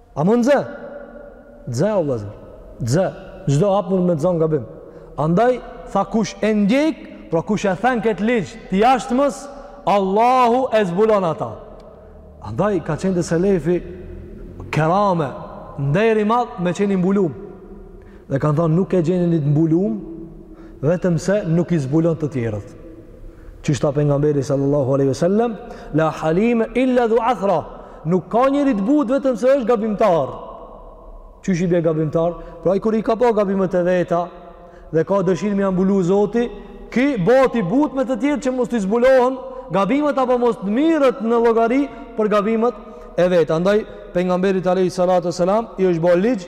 A mund të zë? Zë, o vllazër. Zë. Çdo hap mund me të zanë gabim. Andaj, tha kush e ndjek, pra kush e then këtë ligj të jashtmes, Allahu e zbulon ata. Andaj, ka qenë te selefi, kerame, nder i madh me qenë i mbulum. Dhe kanë thonë, nuk e gjen një të mbulum, vetëm se nuk i zbulon të tjerët. Qysh tha pejgamberi sallallahu alaihi wasallam, la halime illa dhu athra. Nuk ka njeri të butë vetëm se është gabimtar. Qysh i bie gabimtar? Pra ai kur i ka pa gabimet e veta dhe ka dëshirë me ia mbulu Zoti, ky bahet i butë me të tjerë që mos t'i zbulohen gabimet apo mos të mirret në llogari për gabimet e veta. Andaj pejgamberit alayhi salatu selam i është bërë ligj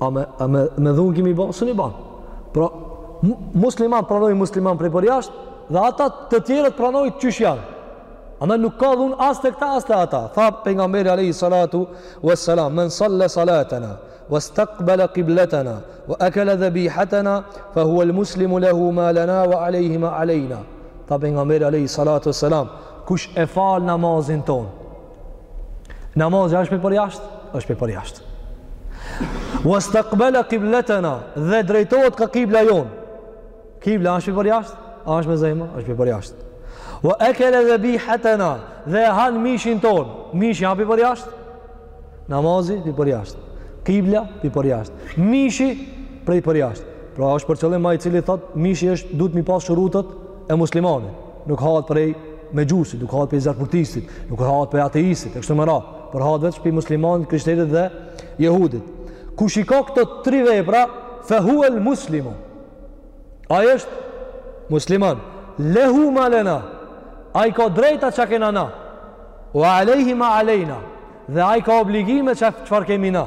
A me, a me, me dhunë ki me i bo? S'ban. Pra, muslimanin pranoje musliman prej përjashta, dhe ata të tjerët pranoji qysh janë. Andaj nuk ka dhunë as te këta, as te ata. Tha pejgamberi Alejhi Salatu wa salam, men salle salatena, wa stakbele kibletena, wa ekele dhebihetena, fa hual muslimu lehu ma lena, wa alejhi ma alejna. Tha pejgamberi Alejhi Salatu wa salam, kush e fal namazin tonë, Namazi a është prej përjashta? Është prej përjashta. Wastaqbala qiblatana dhe drejtohet ka kibla jonë. Kibla a është prej përjashta? A është me zemër? Është prej përjashta. Wa akala dhabihatana dhe han mishin tonë. Mishi a prej përjashta? Namazi prej përjashta. Kibla prej përjashta. Mishi prej përjashta. Pra është për qëllim ai i cili thotë mishi është duhet mi pas shartet e muslimanit, nuk hahet prej mexhusit, nuk hahet prej zjarrputistit, nuk hahet prej ateistit, e kështu me ra, por hahet veç prej muslimanit, krishterit dhe jehudit. Kush i ka këto tri vepra, fe hu el muslimu. Ai është musliman. Lehu ma lena, ai ka drejta ça kena na, wa alejhi ma alejna, dhe ai ka obligime çfarë kemi na.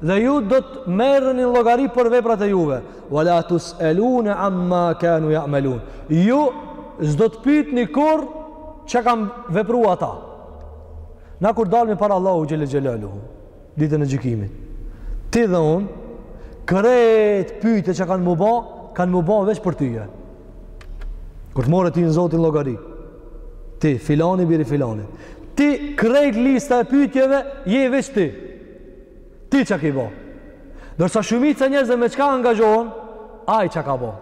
Dhe ju do të merreni në llogari për veprat e juve. Wala tusaluna amma kanu ya'malun. Ju s'do të pyeteni kurr çka kanë vepruar ata. Na kur dalmi para Allahu xhele xhelaluhu, ditën e gjykimit. Ti dhe un krejt pyetjet ça kanë me u ba, kanë me u ba veç për tyje. Kur të marrë ty Zoti në llogari. Ti filani biri filanit. Ti krejt lista e pyetjeve je veç ti. Ti ça ki bo. Ndërsa shumica njerëzve me çka angazhohen, ai ça ka bo.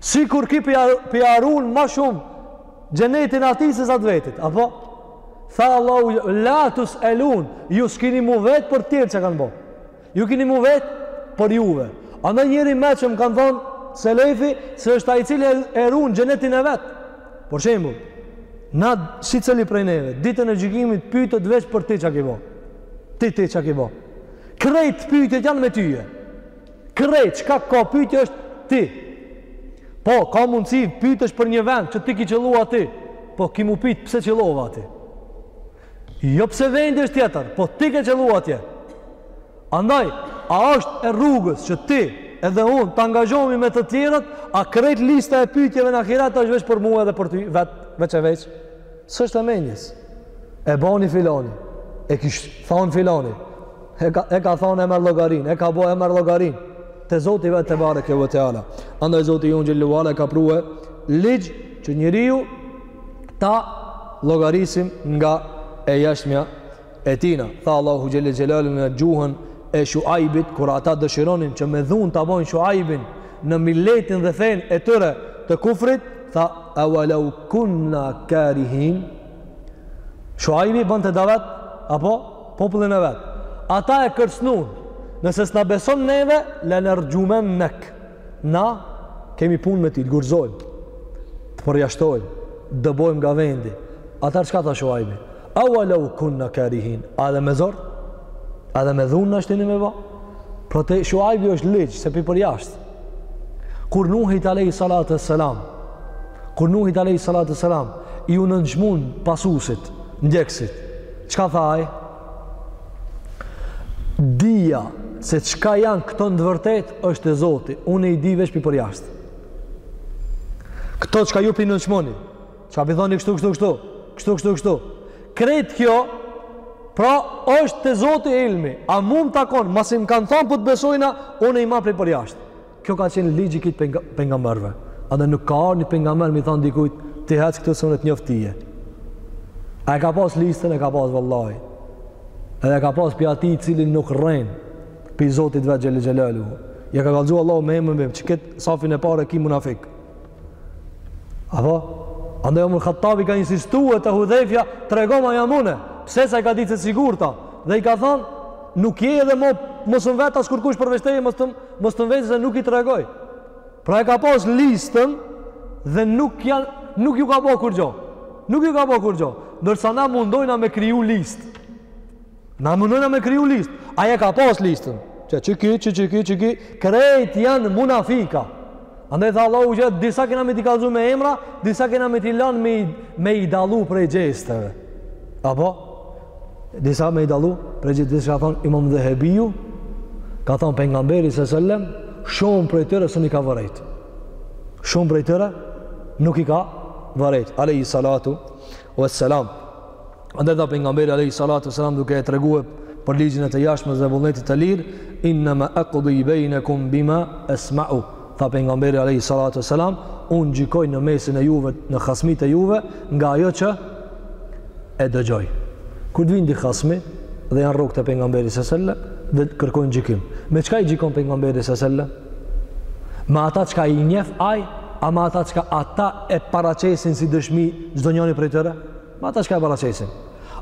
Sikur qi p'ja run ma shumë xhenetin atij se sa të vetit. Apo? Tha Allahu, la tus'elun, ju s'kini m'u vet për tjerë ça kanë bo. Ju kini m'u vet për juve. Andaj njeri i mençëm, kanë thonë selefi, se është ai i cili e run xhenetin e vet. Për shembull, na secili prej neve, ditën e gjykimit pyetet veç për ti çka ke bë. Ti ti çka ke bë. Krejt pyetjet janë me ty. Krejt çka ka pyetje është ti. Po, ka mundësi pyetesh për një vend që ti ke qëlluar ti. Po ki m'u pyet pse qëllove aty. Jo pse vendi është tjetër, po ti ke qëlluar atje. Andaj, a është e rrugës që ti edhe unë të angazhohemi me të tjerët, a krejt lista e pyetjeve në ahiret është veç për mua edhe për ty, vet, veç e veç? S'është e mendjes. E bani filani, e kish thonë filani, e ka, e ka thonë e merr llogarinë, e ka bo e merr llogarinë, te Zoti vetë tebareke ve teala. Andaj Zoti ynë xhel-le ve ala e ka prue ligj që njeriun ta llogarisim nga e jashtmja e tina, tha Allahu xhel-le xhelaluhu në gjuhën e Shuajbit, kur ata dëshironin që me dhunë ta bojnë Shuajbin në miletin dhe fenë e tyre të kufrit, tha, a wa lau kunna karihin, Shuajbi bënte davet, apo popullin e vet, ata e kërcnun, nëse s'na beson neve, le nerxhumennek, na kemi punë me ti, të gurzojmë, të përjashtojmë, dëbojmë nga vendi, atëherë çka tha Shuajbi, A wa lau kunna karihin, a edhe me zor, a edhe me dhunë na shtini me ba. Pra te Shuajbi është ligj, se pi përjashtë. Kur Nuhit alejhi salatu ve selam, kur Nuhit alejhi salatu ve selam, iu nënçmun pasusit, ndjekësit, çka tha ai? Dija se çka janë këto në të vërtetë është te Zoti, unë i di veç pi përjashtë. Këto çka ju p'i nënçmoni, Ça p'i thoni kështu, kështu, kështu, kështu, kështu, kështu. Krejt kjo, pra është te Zoti ilmi. A mu m'takon, masi më kanë thonë po të besojna, unë i marr prej përjashtë. Kjo ka qenë ligj i krejt pejgamberëve. Edhe nuk ka ardh një pejgamber, me i thonë dikujt, ti hec këtu se unë të njoh ty. A e ka pas listën, e ka pas vallahi. Edhe e ka pas prej atij i cili nuk rren, prej Zotit vetë xhel-le xhelaluhu. Ja ka kallëzu Allahu me emën mbiemën, qëkët safin e parë ki munafikë. Apo? Andaj Omer Hattabi ka insistue te Hudhejfja, tregom a jam unë, pse se i ka ditë të sigurta, dhe i ka thonë, nuk je edhe mo, mos më vetë askërkush përveç teje, mos të, mos të m'vetë se nuk i tregoj. Pra e ka pas listën dhe nuk, jan, nuk ju ka bo kurgjo. Nuk ju ka bo kurgjo. Ndërsa na mundohna me kriju listë. Na menojna me kriju listë. Ai e ka pas listën. Qeky, qeky, qeky. Krejt janë munafika. Andaj tha Allahu që disa kena me t'i kalzu me emra, disa kena me t'i lanë me, me i dallu prej gjesteve. Apo? Disa me i dallu prej gjesteve. Disa ka thonë imam Dhehebiu, ka thonë pejgamberi salallahu alejhi ve selem, shumë prej tyre s'e ni ka vërejt. Shumë prej tyre nuk i ka vërejt. Alejhi salatu ve selam. Andaj tha pejgamberi alayhi salatu selam duke e tregu për ligjin e të jashtmes dhe vullnetit të lirë, inna ma aqdi bainakum bima asma'u. Tha pejgamberi alayhi salatu selam, un gjykoj në mesin e juve, në hasmitë e juve nga ajo që e dëgjoj. Kur të vijnë dy hasmi dhe janë rrokë te pejgamberi sallallahu alaihi dhe kërkojnë gjykim. Me çka i gjykon pejgamberi sallallahu alaihi wasallam? Me ata çka i njeh ai, a me ata çka ata e paraqesin si dëshmi çdo njoni prej tyre? Me ata çka e paraqesin.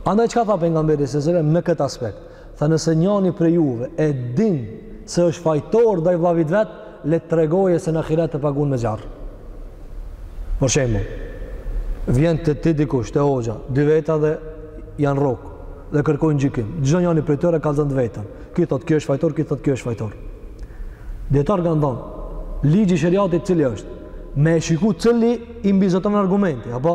Andaj çka tha pejgamberi se zërem në këtë aspekt? Tha nëse njani prej juve e din se është fajtor ndaj vllavit vet, le të tregojë se në ahiret të pagun me zjarr. Për shembull, vjen te ti dikush, te hoxha, dy veta dhe janë rrokë dhe kërkojnë gjykim. Çdo njani prej tyre kallzon të vetën. Ky thotë, ky është fajtor, ky thotë, ky është fajtor. Dijetarët kanë thonë, ligji i sheriatit cili është? Me e shiku, cili i mbizotnon argumenti, apo?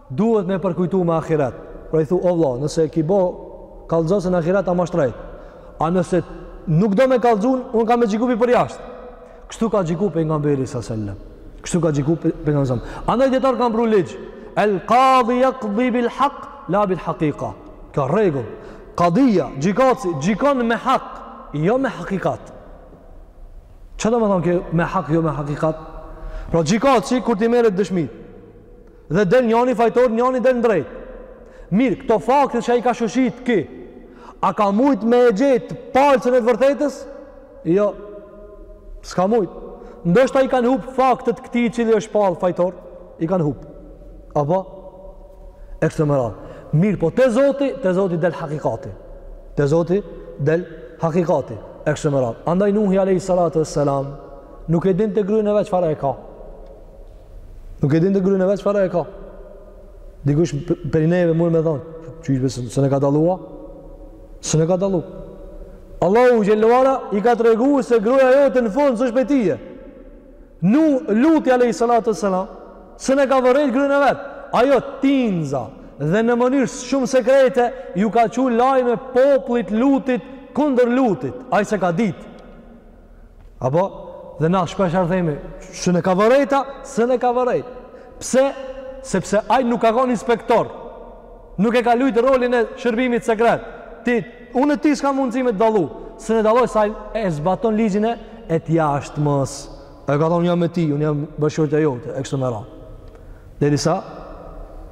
Duhet me përkujtu me ahiret. Pra i thu, o vla, nëse e ki bo, kallzo se në ahiret a ma shtrenjt. A nëse nuk do me kallzu, unë kam me gjyku prej jashtë. Kështu ka gjyku pejgamberi së sellem. Kështu ka gjyku pejgamberi së. Andaj dijetarët kanë pru ligj. El kadhi jakdi bil haq, la bil haqika. Ka rregull. Kadija, gjykatësi, gjykon me haq, jo me hakikat. Ça do me thonë kjo me haq, jo me hakikat? Pra gjykatësi, kur t'i merr dëshmitë, Dhe del njani fajtor njani del n'drejt. Mirë, këto fakte që ai ka shoshit ky, a ka mujt me e gjet palcën e të vërtetës? Jo. S'ka mujt. Ndoshta i kanë hup faktet këtij i cili është shpall fajtor, i kanë hub. Apo e kështu me radhë. Mirë, po te Zoti, te Zoti del hakikati. Te Zoti del hakikati. E kështu me radhë. Andaj Nuhi alayhi salatu wassalam nuk e dinte gruen e vet çfarë e ka. Nuk e dinte gruen e vet çfarë e ka. Dikush prej neve mund me thonë, qysh be s'e ni ka dallu a? S'e ni ka dallu. Allahu xhele ve ala i ka tregu se gruaja jote në fund s'osht prej teje. Nuh, Luti alayhi salatu selam, s'e ni ka vërejt gruën e vet. Ajo tinza dhe në mënyrë shumë sekrete ju ka çu lajme popullit Lutit kundër Lutit. Ai s'e ka ditë. Apo, dhe na shpesh herë themi, se na ka vërejtë, se na ka vërejtë. Pse? Sepse ai nuk ka konë inspektor. Nuk e ka lujtë rolin e shërbimit sekret. Ti, unë e ti s'kam mundësi me të dallu. Se unë dalloj sa e zbaton ligjin e, e të jashtëm. Ajo ka thonë, jam me ti, unë jam bashkëshortja jote, e kështu me radhë. Derisa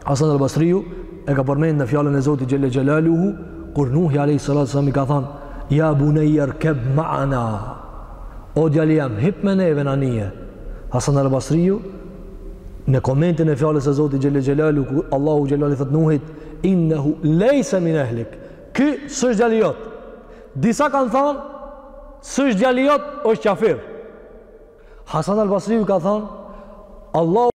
Hasan al-Basriu e ka përmend fjalën e Zotit Xhelle Xhelaluhu kur Nuhi alayhi salatu wasallam i ka thënë ja bunayya rkab ma'ana o djali jam hip me neve në anije Hasan al-Basriu në komentin e fjalës së Zotit Xhelle Xhelalu ku Allahu Xhelalu i thot Nuhit innehu lejse min ehlik ky s'është djali jot disa kanë than s'është djali jot është qafir Hasan al-Basriu ka thon Allahu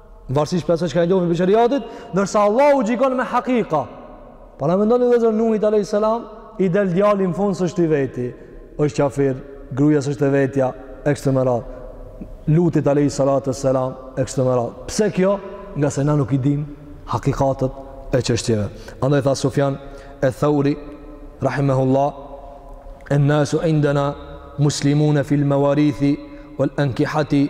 Varësisht për asaj që ka ndodhur me Shariatit, ndërsa Allahu gjykon me hakika. Paramendoni vëllezër Nuhit alayhis salam, i del djali në fund s'është i veti, është qafir, gruaja s'është e vetja, e kështu me radhë. Lutit alayhis salatu selam, e kështu me radhë. Pse kjo? Ngase na nuk i dim hakikatet e çështjeve. Andaj tha Sufjan e Thauri rahimahullah, "En nasu indana muslimuna fi al-mawarithi wal-ankihati"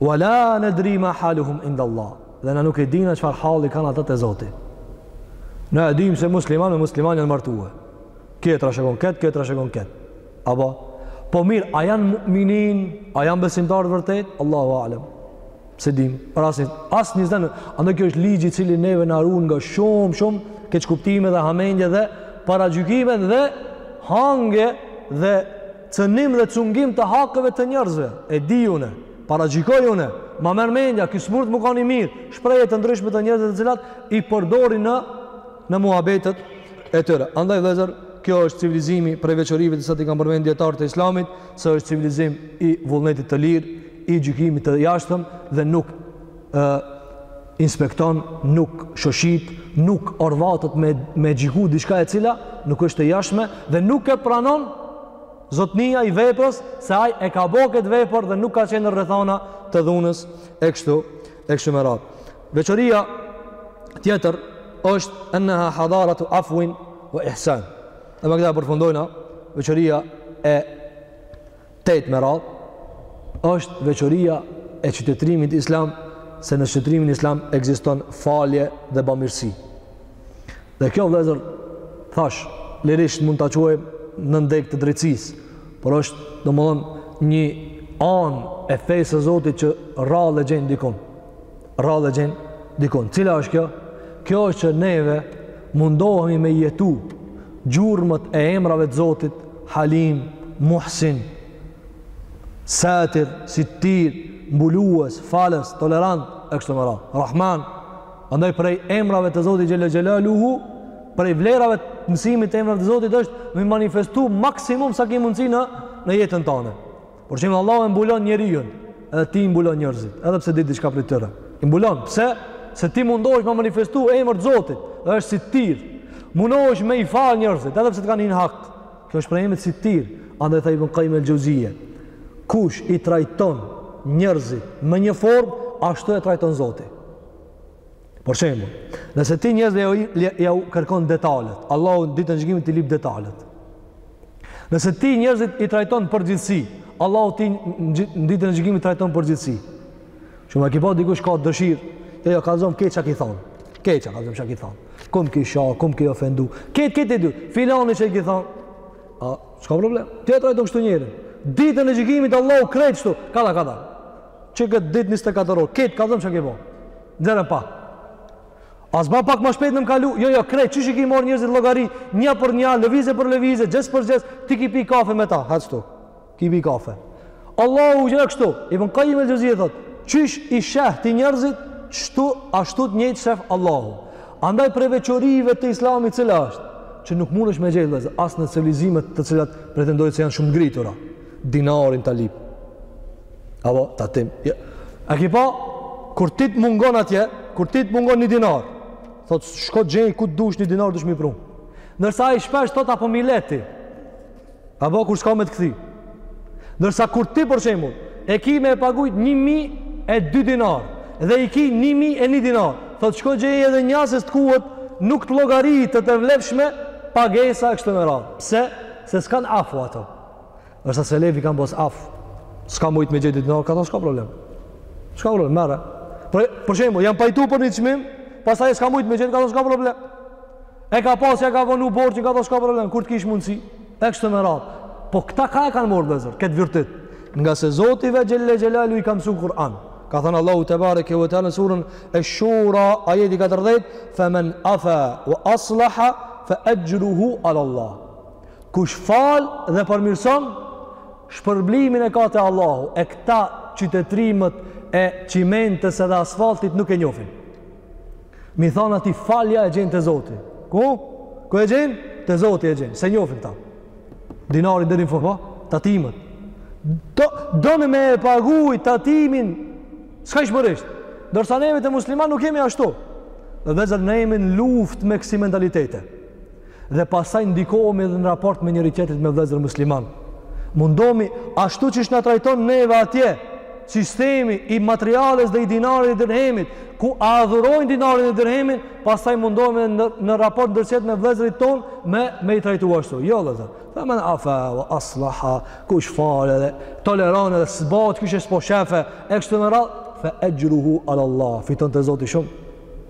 Wa la nedri ma haluhum inda Allah. Dhe na nuk e dijna çfarë halli kanë ata te Zoti. Na e dijmë se musliman me musliman janë martue. Ky e trashëgon kët, kët e trashëgon ky. Apo po mirë, a janë mu'minin, a janë besimtarë vërtet? Allahu alem. S'e dim, për asni, asnjë send, andaj kjo është ligji i cili neve na run nga shumë, shumë, keqkuptime dhe hamendje dhe paragjykime dhe hange dhe Cënim dhe cungim të hakeve të njerëzve, e di unë, paragjykoj unë, ma merr mendja, ky s'mund me konë i mirë, shprehje të ndryshme të njerëzve të cilat i përdorin në në muhabetet e tyre. Andaj vëllezër, kjo është civilizimi prej veçorive të cilat i kanë përmendë dijetarët e Islamit, se është civilizim i vullnetit të lirë, i gjykimit të jashtëm dhe nuk ë inspekton nuk shoshit nuk orvatet me me gjyku diçka e cila nuk është e jashtme dhe nuk e pranon zotnia i veprës se ai e ka bo këtë vepër dhe nuk ka qenë në rrethana të dhunës e kështu e kështu me radhë. Veçoria tjetër është enha hadaratu afwin wa ihsan. Dhe me këta e përfundojna veçoria e Tetë me radhë, është veçoria e qytetërimit islam se në qytetërimin islam ekziston falje dhe bamirësi. Dhe kjo vëllezër thash, lirisht mund ta quajmë nëndegë të drejtësisë, por është domethonë një anë e fesë së Zotit që rrallë e gjen dikund. rrallë gjen dikon. Cila është kjo? Kjo është që neve mundohemi me jetu gjurmët e emrave të Zotit, Halim, Muhsin, Settir, Sittir, mbulues, falës, tolerant, e kështu më radhë, Rahman, andaj prej emrave të Zotit Xhel-le Xhelaluhu, prej vlerave të mësimit të emrave të Zotit është m'i manifestu maksimum sa ki mundësi në, në jetën tane. Për shembull Allahu e mbulon njeriun, edhe ti i mbulon njerëzit, edhe pse di diçka prej tyre. I mbulon, pse? Se ti mundohesh me manifestu emër të Zotit, që është Sittir. Mundohesh me i fal njerëzit, edhe pse të kanë hi n'hak. Kjo është prej emrit Sittir. Andaj tha Ibn Qayyim el-Xhevzije, kush i trajton njerëzit me një formë, ashtu e trajton Zoti. Për shembull, nëse ti njerëzve ja u, ja u kërkon detalet, Allahu ditën e gjykimit t'i lyp detalet. Nëse ti njerëzit i trajton n'përgjithësi, Allahu ti në ditën e gjykimit t'trajton n'përgjithësi. Shembull a ki pa dikush ka dëshirë, e jo kallxo ket çka ki thon. Ket kallxo çka ki thon. Ku m'ki sha, ku m'ki ofendu. Ket ket e di. Filanit çka i ki thon. A s'ka problem? Ti e trajton kështu njerin. Ditën e gjykimit Allahu krejt kështu. Kalla kalla. Qat ditë 24 orë, ket kallxo çka ki bo. M'lejo pak. A s'ban pak ma shpejt me kalu. Jo, jo, krejt, qysh i ki marr njerëzit llogari, një për një, lëvizje për lëvizje, gjest për gjest, ti ki pi kafe me ta, qashtu. Ki pi kafe. Allahu kështu. Ibn Qayyim el-Xhevzi thot, qysh i sheh ti njerëzit, shtu ashtu të njëjtë t'shef Allahu. Andaj prej veçorive të Islamit cila është që nuk mundesh me gjetë as në civilizimet të cilat pretendojnë se janë shumë ngritura. Dinarin ta lyp. Apo tatim. Ja. A ki pa kur ti të mungon atje, kur ti të mungon një dinar, thot shko gjeje ku të dush një dinar do m'i pru. Ndërsa ai shpesh thot a po m'i le ti. Apo kur s'ka me të kthi. Ndërsa kur ti për shembull e ki me paguj 1002 dinar dhe i ki 1001 dinar, thot shko gjeje edhe nja se s'të kuhet nuk të llogaritet e vlefshme pagesa e kështu me radhë. Pse? Se s'kan af ata. Ndërsa selefi kanë bo af, s'ka mujtë me gjet dinarë ka thonë s'ka problem. S'ka problem, merre. Për, për shembull, janë pajtu për një çmim, pastaj s'ka mujtë me gjet, ka thonë s'ka problem. E ka pasë, ja ka vonu borxhin ka thonë s'ka problem, kur t'kish mundësi, e kështu me radhë. Po këta kah e kanë marrë, vllezër, këtë virtyt. Ngase Zoti Xhel-le Xhelaluhu i ka msu n'Kur'an. Ka thënë Allahu tebareke ve teala në suren Esh-Shura ajeti 40, fe men afa ve aslaha fe exhruhu alallah. Kush fal dhe përmirëson, shpërblimin e ka te Allahu, e këta qytetrimët e çimentes edhe asfaltit nuk e njohin. Me i thanë atij falja e gjen te zoti. Ku? Ku e gjen? Te zoti e gjen. S'e njohin këta. Dinari dërhem, po? Tatimët. Do, don me e paguj tatimin, s'ka mëshirë. Ndërsa neve musliman nuk jemi ashtu. Vëllezër ne jemi në luftë me kësi mentalitete. dhe pastaj ndikohemi edhe në raport me njëri-tjetrin me vëllezër musliman. Mundomi, ashtu qysh na trajton neve atje, sistemi i materies dhe i dinarit dhe dërhemit, ku adhurojnë dinarin dhe dërhemin, pastaj mundomi në, në raport ndërsjell me vëllezërit tonë, me, me i trajtu ashtu. Jo, vëllezër. Fe men afa, ue aslaha, kush fal edhe toleron edhe s'ban, kishe s'po sheh, e kështu me radhë, fe exhruhu alallah, fiton te zoti shumë.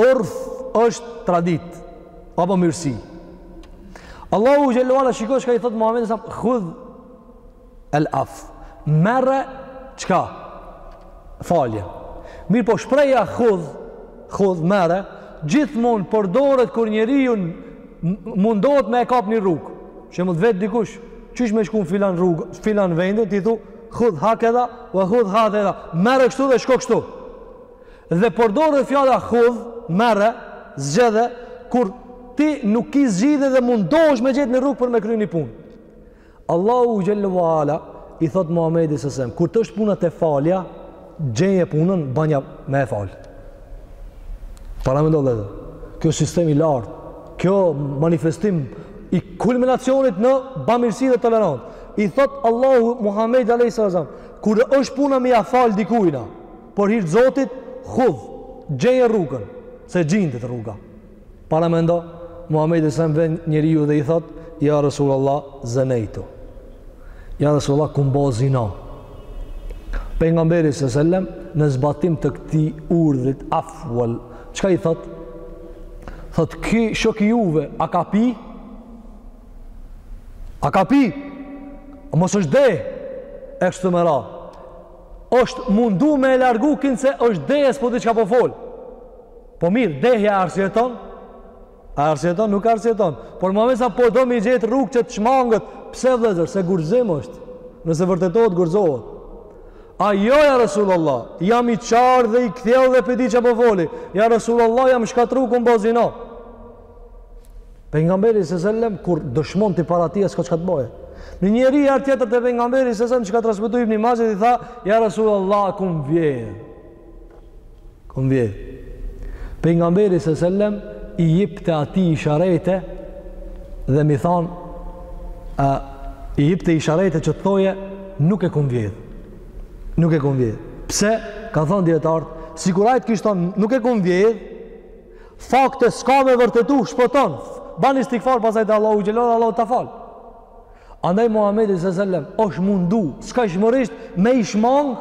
Urf është traditë apo mirësi. Allahu xhel-le ue ala shiko çka i thotë Muhamedit sa khudh el af. Merre çka? Falje. Mirëpo shprehja khudh, khudh merre, gjithmonë përdoret kur njeriu mundohet me e kap një rrugë. Shembull vet dikush, qysh me shku në filan rrugë, filan vendin, ti thu khudh hakeda, wa khudh hakeda. Merre kështu dhe shko kështu. Dhe përdoret fjala khudh, merre, zgjedhe, kur ti nuk ke zgjidhje dhe mundohesh me gjetë një rrugë për me krye një punë. Allahu xhel-le ve ala i thotë Muhamedit sallallahu alaihi wasallam, kur të është puna te falja, gjeje punën, banja me e fal. Paramendo ti kjo sistem i lartë. Kjo manifestim i kulminacionit në bamirësi dhe tolerancë. I thotë Allahu Muhamedit sallallahu alaihi wasallam, kur është puna me ia fal dikujna, Për hir të Zotit, hudh, gjeje rrugën, se gjindet rruga. Paramendo, Muhamedit sa vjen njeriu dhe i thotë, ja Resulullah, zanaitu. Ja Resulullah kum bo zina. Pejgamberi sa selam në zbatim të këtij urdhrit afwal, çka i thotë? Thotë ky shoki juve a ka pi? A ka pi? A mos është deh? E kështu me radhë. është mundu me e largu kinse është deh e s'po di çka po fol. Po mirë, dehja e arsyeton, a e arsyeton, nuk e arsyeton, por me mesa po do me gjetë rrugë që të shmanget, pse vëllezër, se gurzim është, nëse vërtetohet gurzohet. A jo, ja Resulallah, jam i qartë dhe i kthjellë dhe pe di çka po foli, ja Resulallah, jam shkatërru kum bo zina. Pejgamberi se sellem kur dëshmon ti para tij s'ka çka të bëjë. Në një rivajet tjetër te pejgamberi se sellem çka transmeton Ibn Maxhe i tha ja Rasulullah kum vjedh. Kum vjedh. Pejgamberi se sellem i jepte atij isharete dhe me thon a i jepte isharete që t'thoje nuk e kum vjedh. Nuk e kum vjedh. Pse kan thon dijetarët sikur ai të kish thon nuk e kum vjedh Fakte s'ka me e vërtetu, shpëton. Ban istigfar pastaj te Allahu xhelle shanuhu, Allahu ta fal. Andaj Muhammedi se sellem, është mundu, skajshmërisht me i shmang,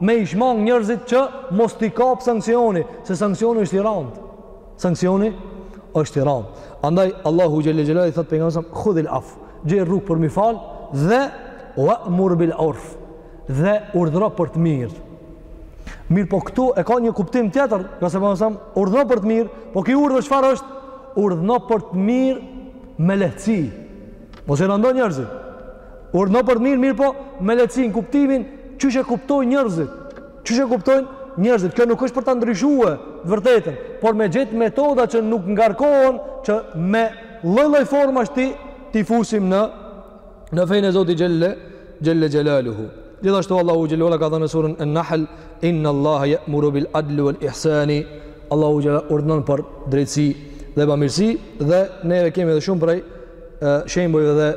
me i shmang njërzit që mos t'i kap sanksioni, se sanksioni është i rand. Sanksioni është i rand. Andaj Allahu xhelle xhelaluhu, i thot Pejgamberit se sellem, khudhil afv, gjej rrug për me i fal, dhe, wa'mur bil urf, dhe urdhëro për të mirë. Mirëpo këtu e ka një kuptim tjetër, nga se përnë samë, urdhëno për të mirë, po ky urdhër çfarë është, urdhëno për të mirë me lehtësi. Mos i rëndo njërzit. Urdhëno për të mirë, mirëpo me lehtësi në kuptimin, qysh e kuptojn njërzit. Qysh e kuptojn njërzit. Kjo nuk është për ta ndryshue t'vërtetën, por me gjetë metoda që nuk ngarkohen, që me lloj-lloj formash t'i, t'i fusim në në fejnë e Zotit xhelle, xhelle xhelaluhu. Gjithashtu Allahu xhelle ve ala ka thënë në surën En-Nahl, Inna Allahe je'muru bil adli vel ihsani, Allahu xhelle ve ala urdhënon për drejtësi dhe bamirësi, dhe neve kemi edhe shumë prej shembujve dhe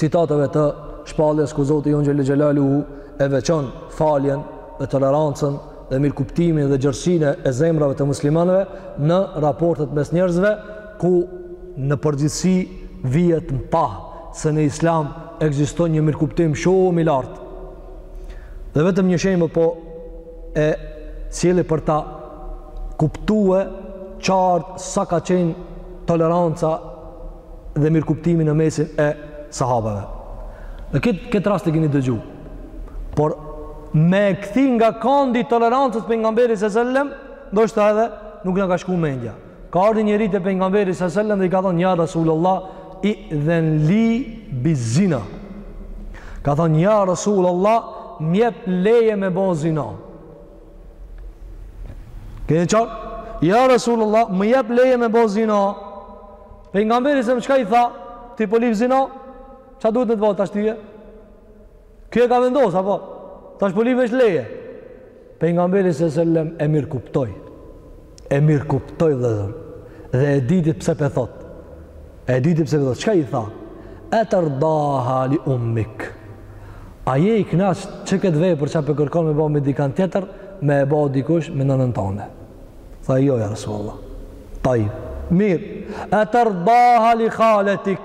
citateve të shpalljes ku Zoti jon xhelle xhelaluhu e veçon faljen dhe tolerancën dhe mirëkuptimin dhe gjërësinë e zemrave të muslimanve në raportet mes njerëzve, ku në përgjithësi vihet në pah se në islam ekziston një mirëkuptim shumë i lartë. Dhe vetëm një shembull po e sjelli për ta kuptuar qartë sa ka qenë toleranca dhe mirëkuptimi në mesin e sahabeve. Edhe këtë këtë rast e keni dëgju. Por me e kthy nga kondi i tolerancës Pejgamberi se sellem, ndoshta edhe nuk na ka shku mendja. Ka ardhur njeri te pejgamberi sallallahu alajhi wasallam dhe i ka thënë ja Rasulullah idhen li biz-zina. Ka thënë ja Rasulullah m'jep leje me bo zina. Këtë çon ja Rasulullah më jep leje me bo zina. Pejgamberi se sellem çka i tha ti po lyp zina? Ça duhet me t'bo tash ty? Ky e ka vendos apo tash po lip veç leje. Pejgamberi sa selam e mirëkuptoi. E mirëkuptoi vëllezër. Dhe e diti pse pe thot. E diti pse pe thot. Çka i tha? Atardaha li ummik. A je i kënaq që këtë vepër çka po kërkon me bëu me dikant tjetër, me e bëu dikush me nënën tënde? Tha jo ja Rasulullah. Tha ai. Mirë. Atardaha li khaletik.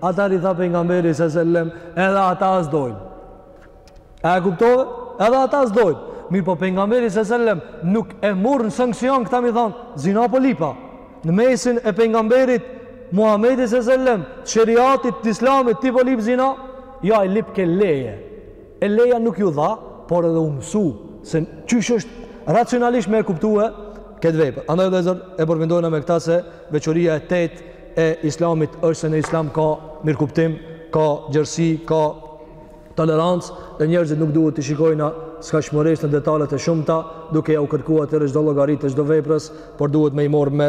Atëherë i tha pejgamberi sa selam, edhe ata s'dojnë. A e kuptove? Edhe ata s'dojnë. Mirëpo pejgamberi sa selam nuk e murr në sanksion këta me i thon, zina po lipa. Në mesin e pejgamberit Muhamedit sa selam, sheriatit të Islamit ti po lip zina? Jo, ai lipke leje. E leja nuk ju dha, por edhe u mësu se qysh është racionalisht me e kuptue këtë vepër. Andaj vllezër e përfundojna me këta se veçoria e tetë e islamit është se në islam ka mirëkuptim, ka gjërësi, ka tolerancë dhe njerëzit nuk duhet t'i shikojna skajshmërisht në detalet e shumta duke jau kërku atëherë çdo llogari të çdo veprës, por duhet me i marrë me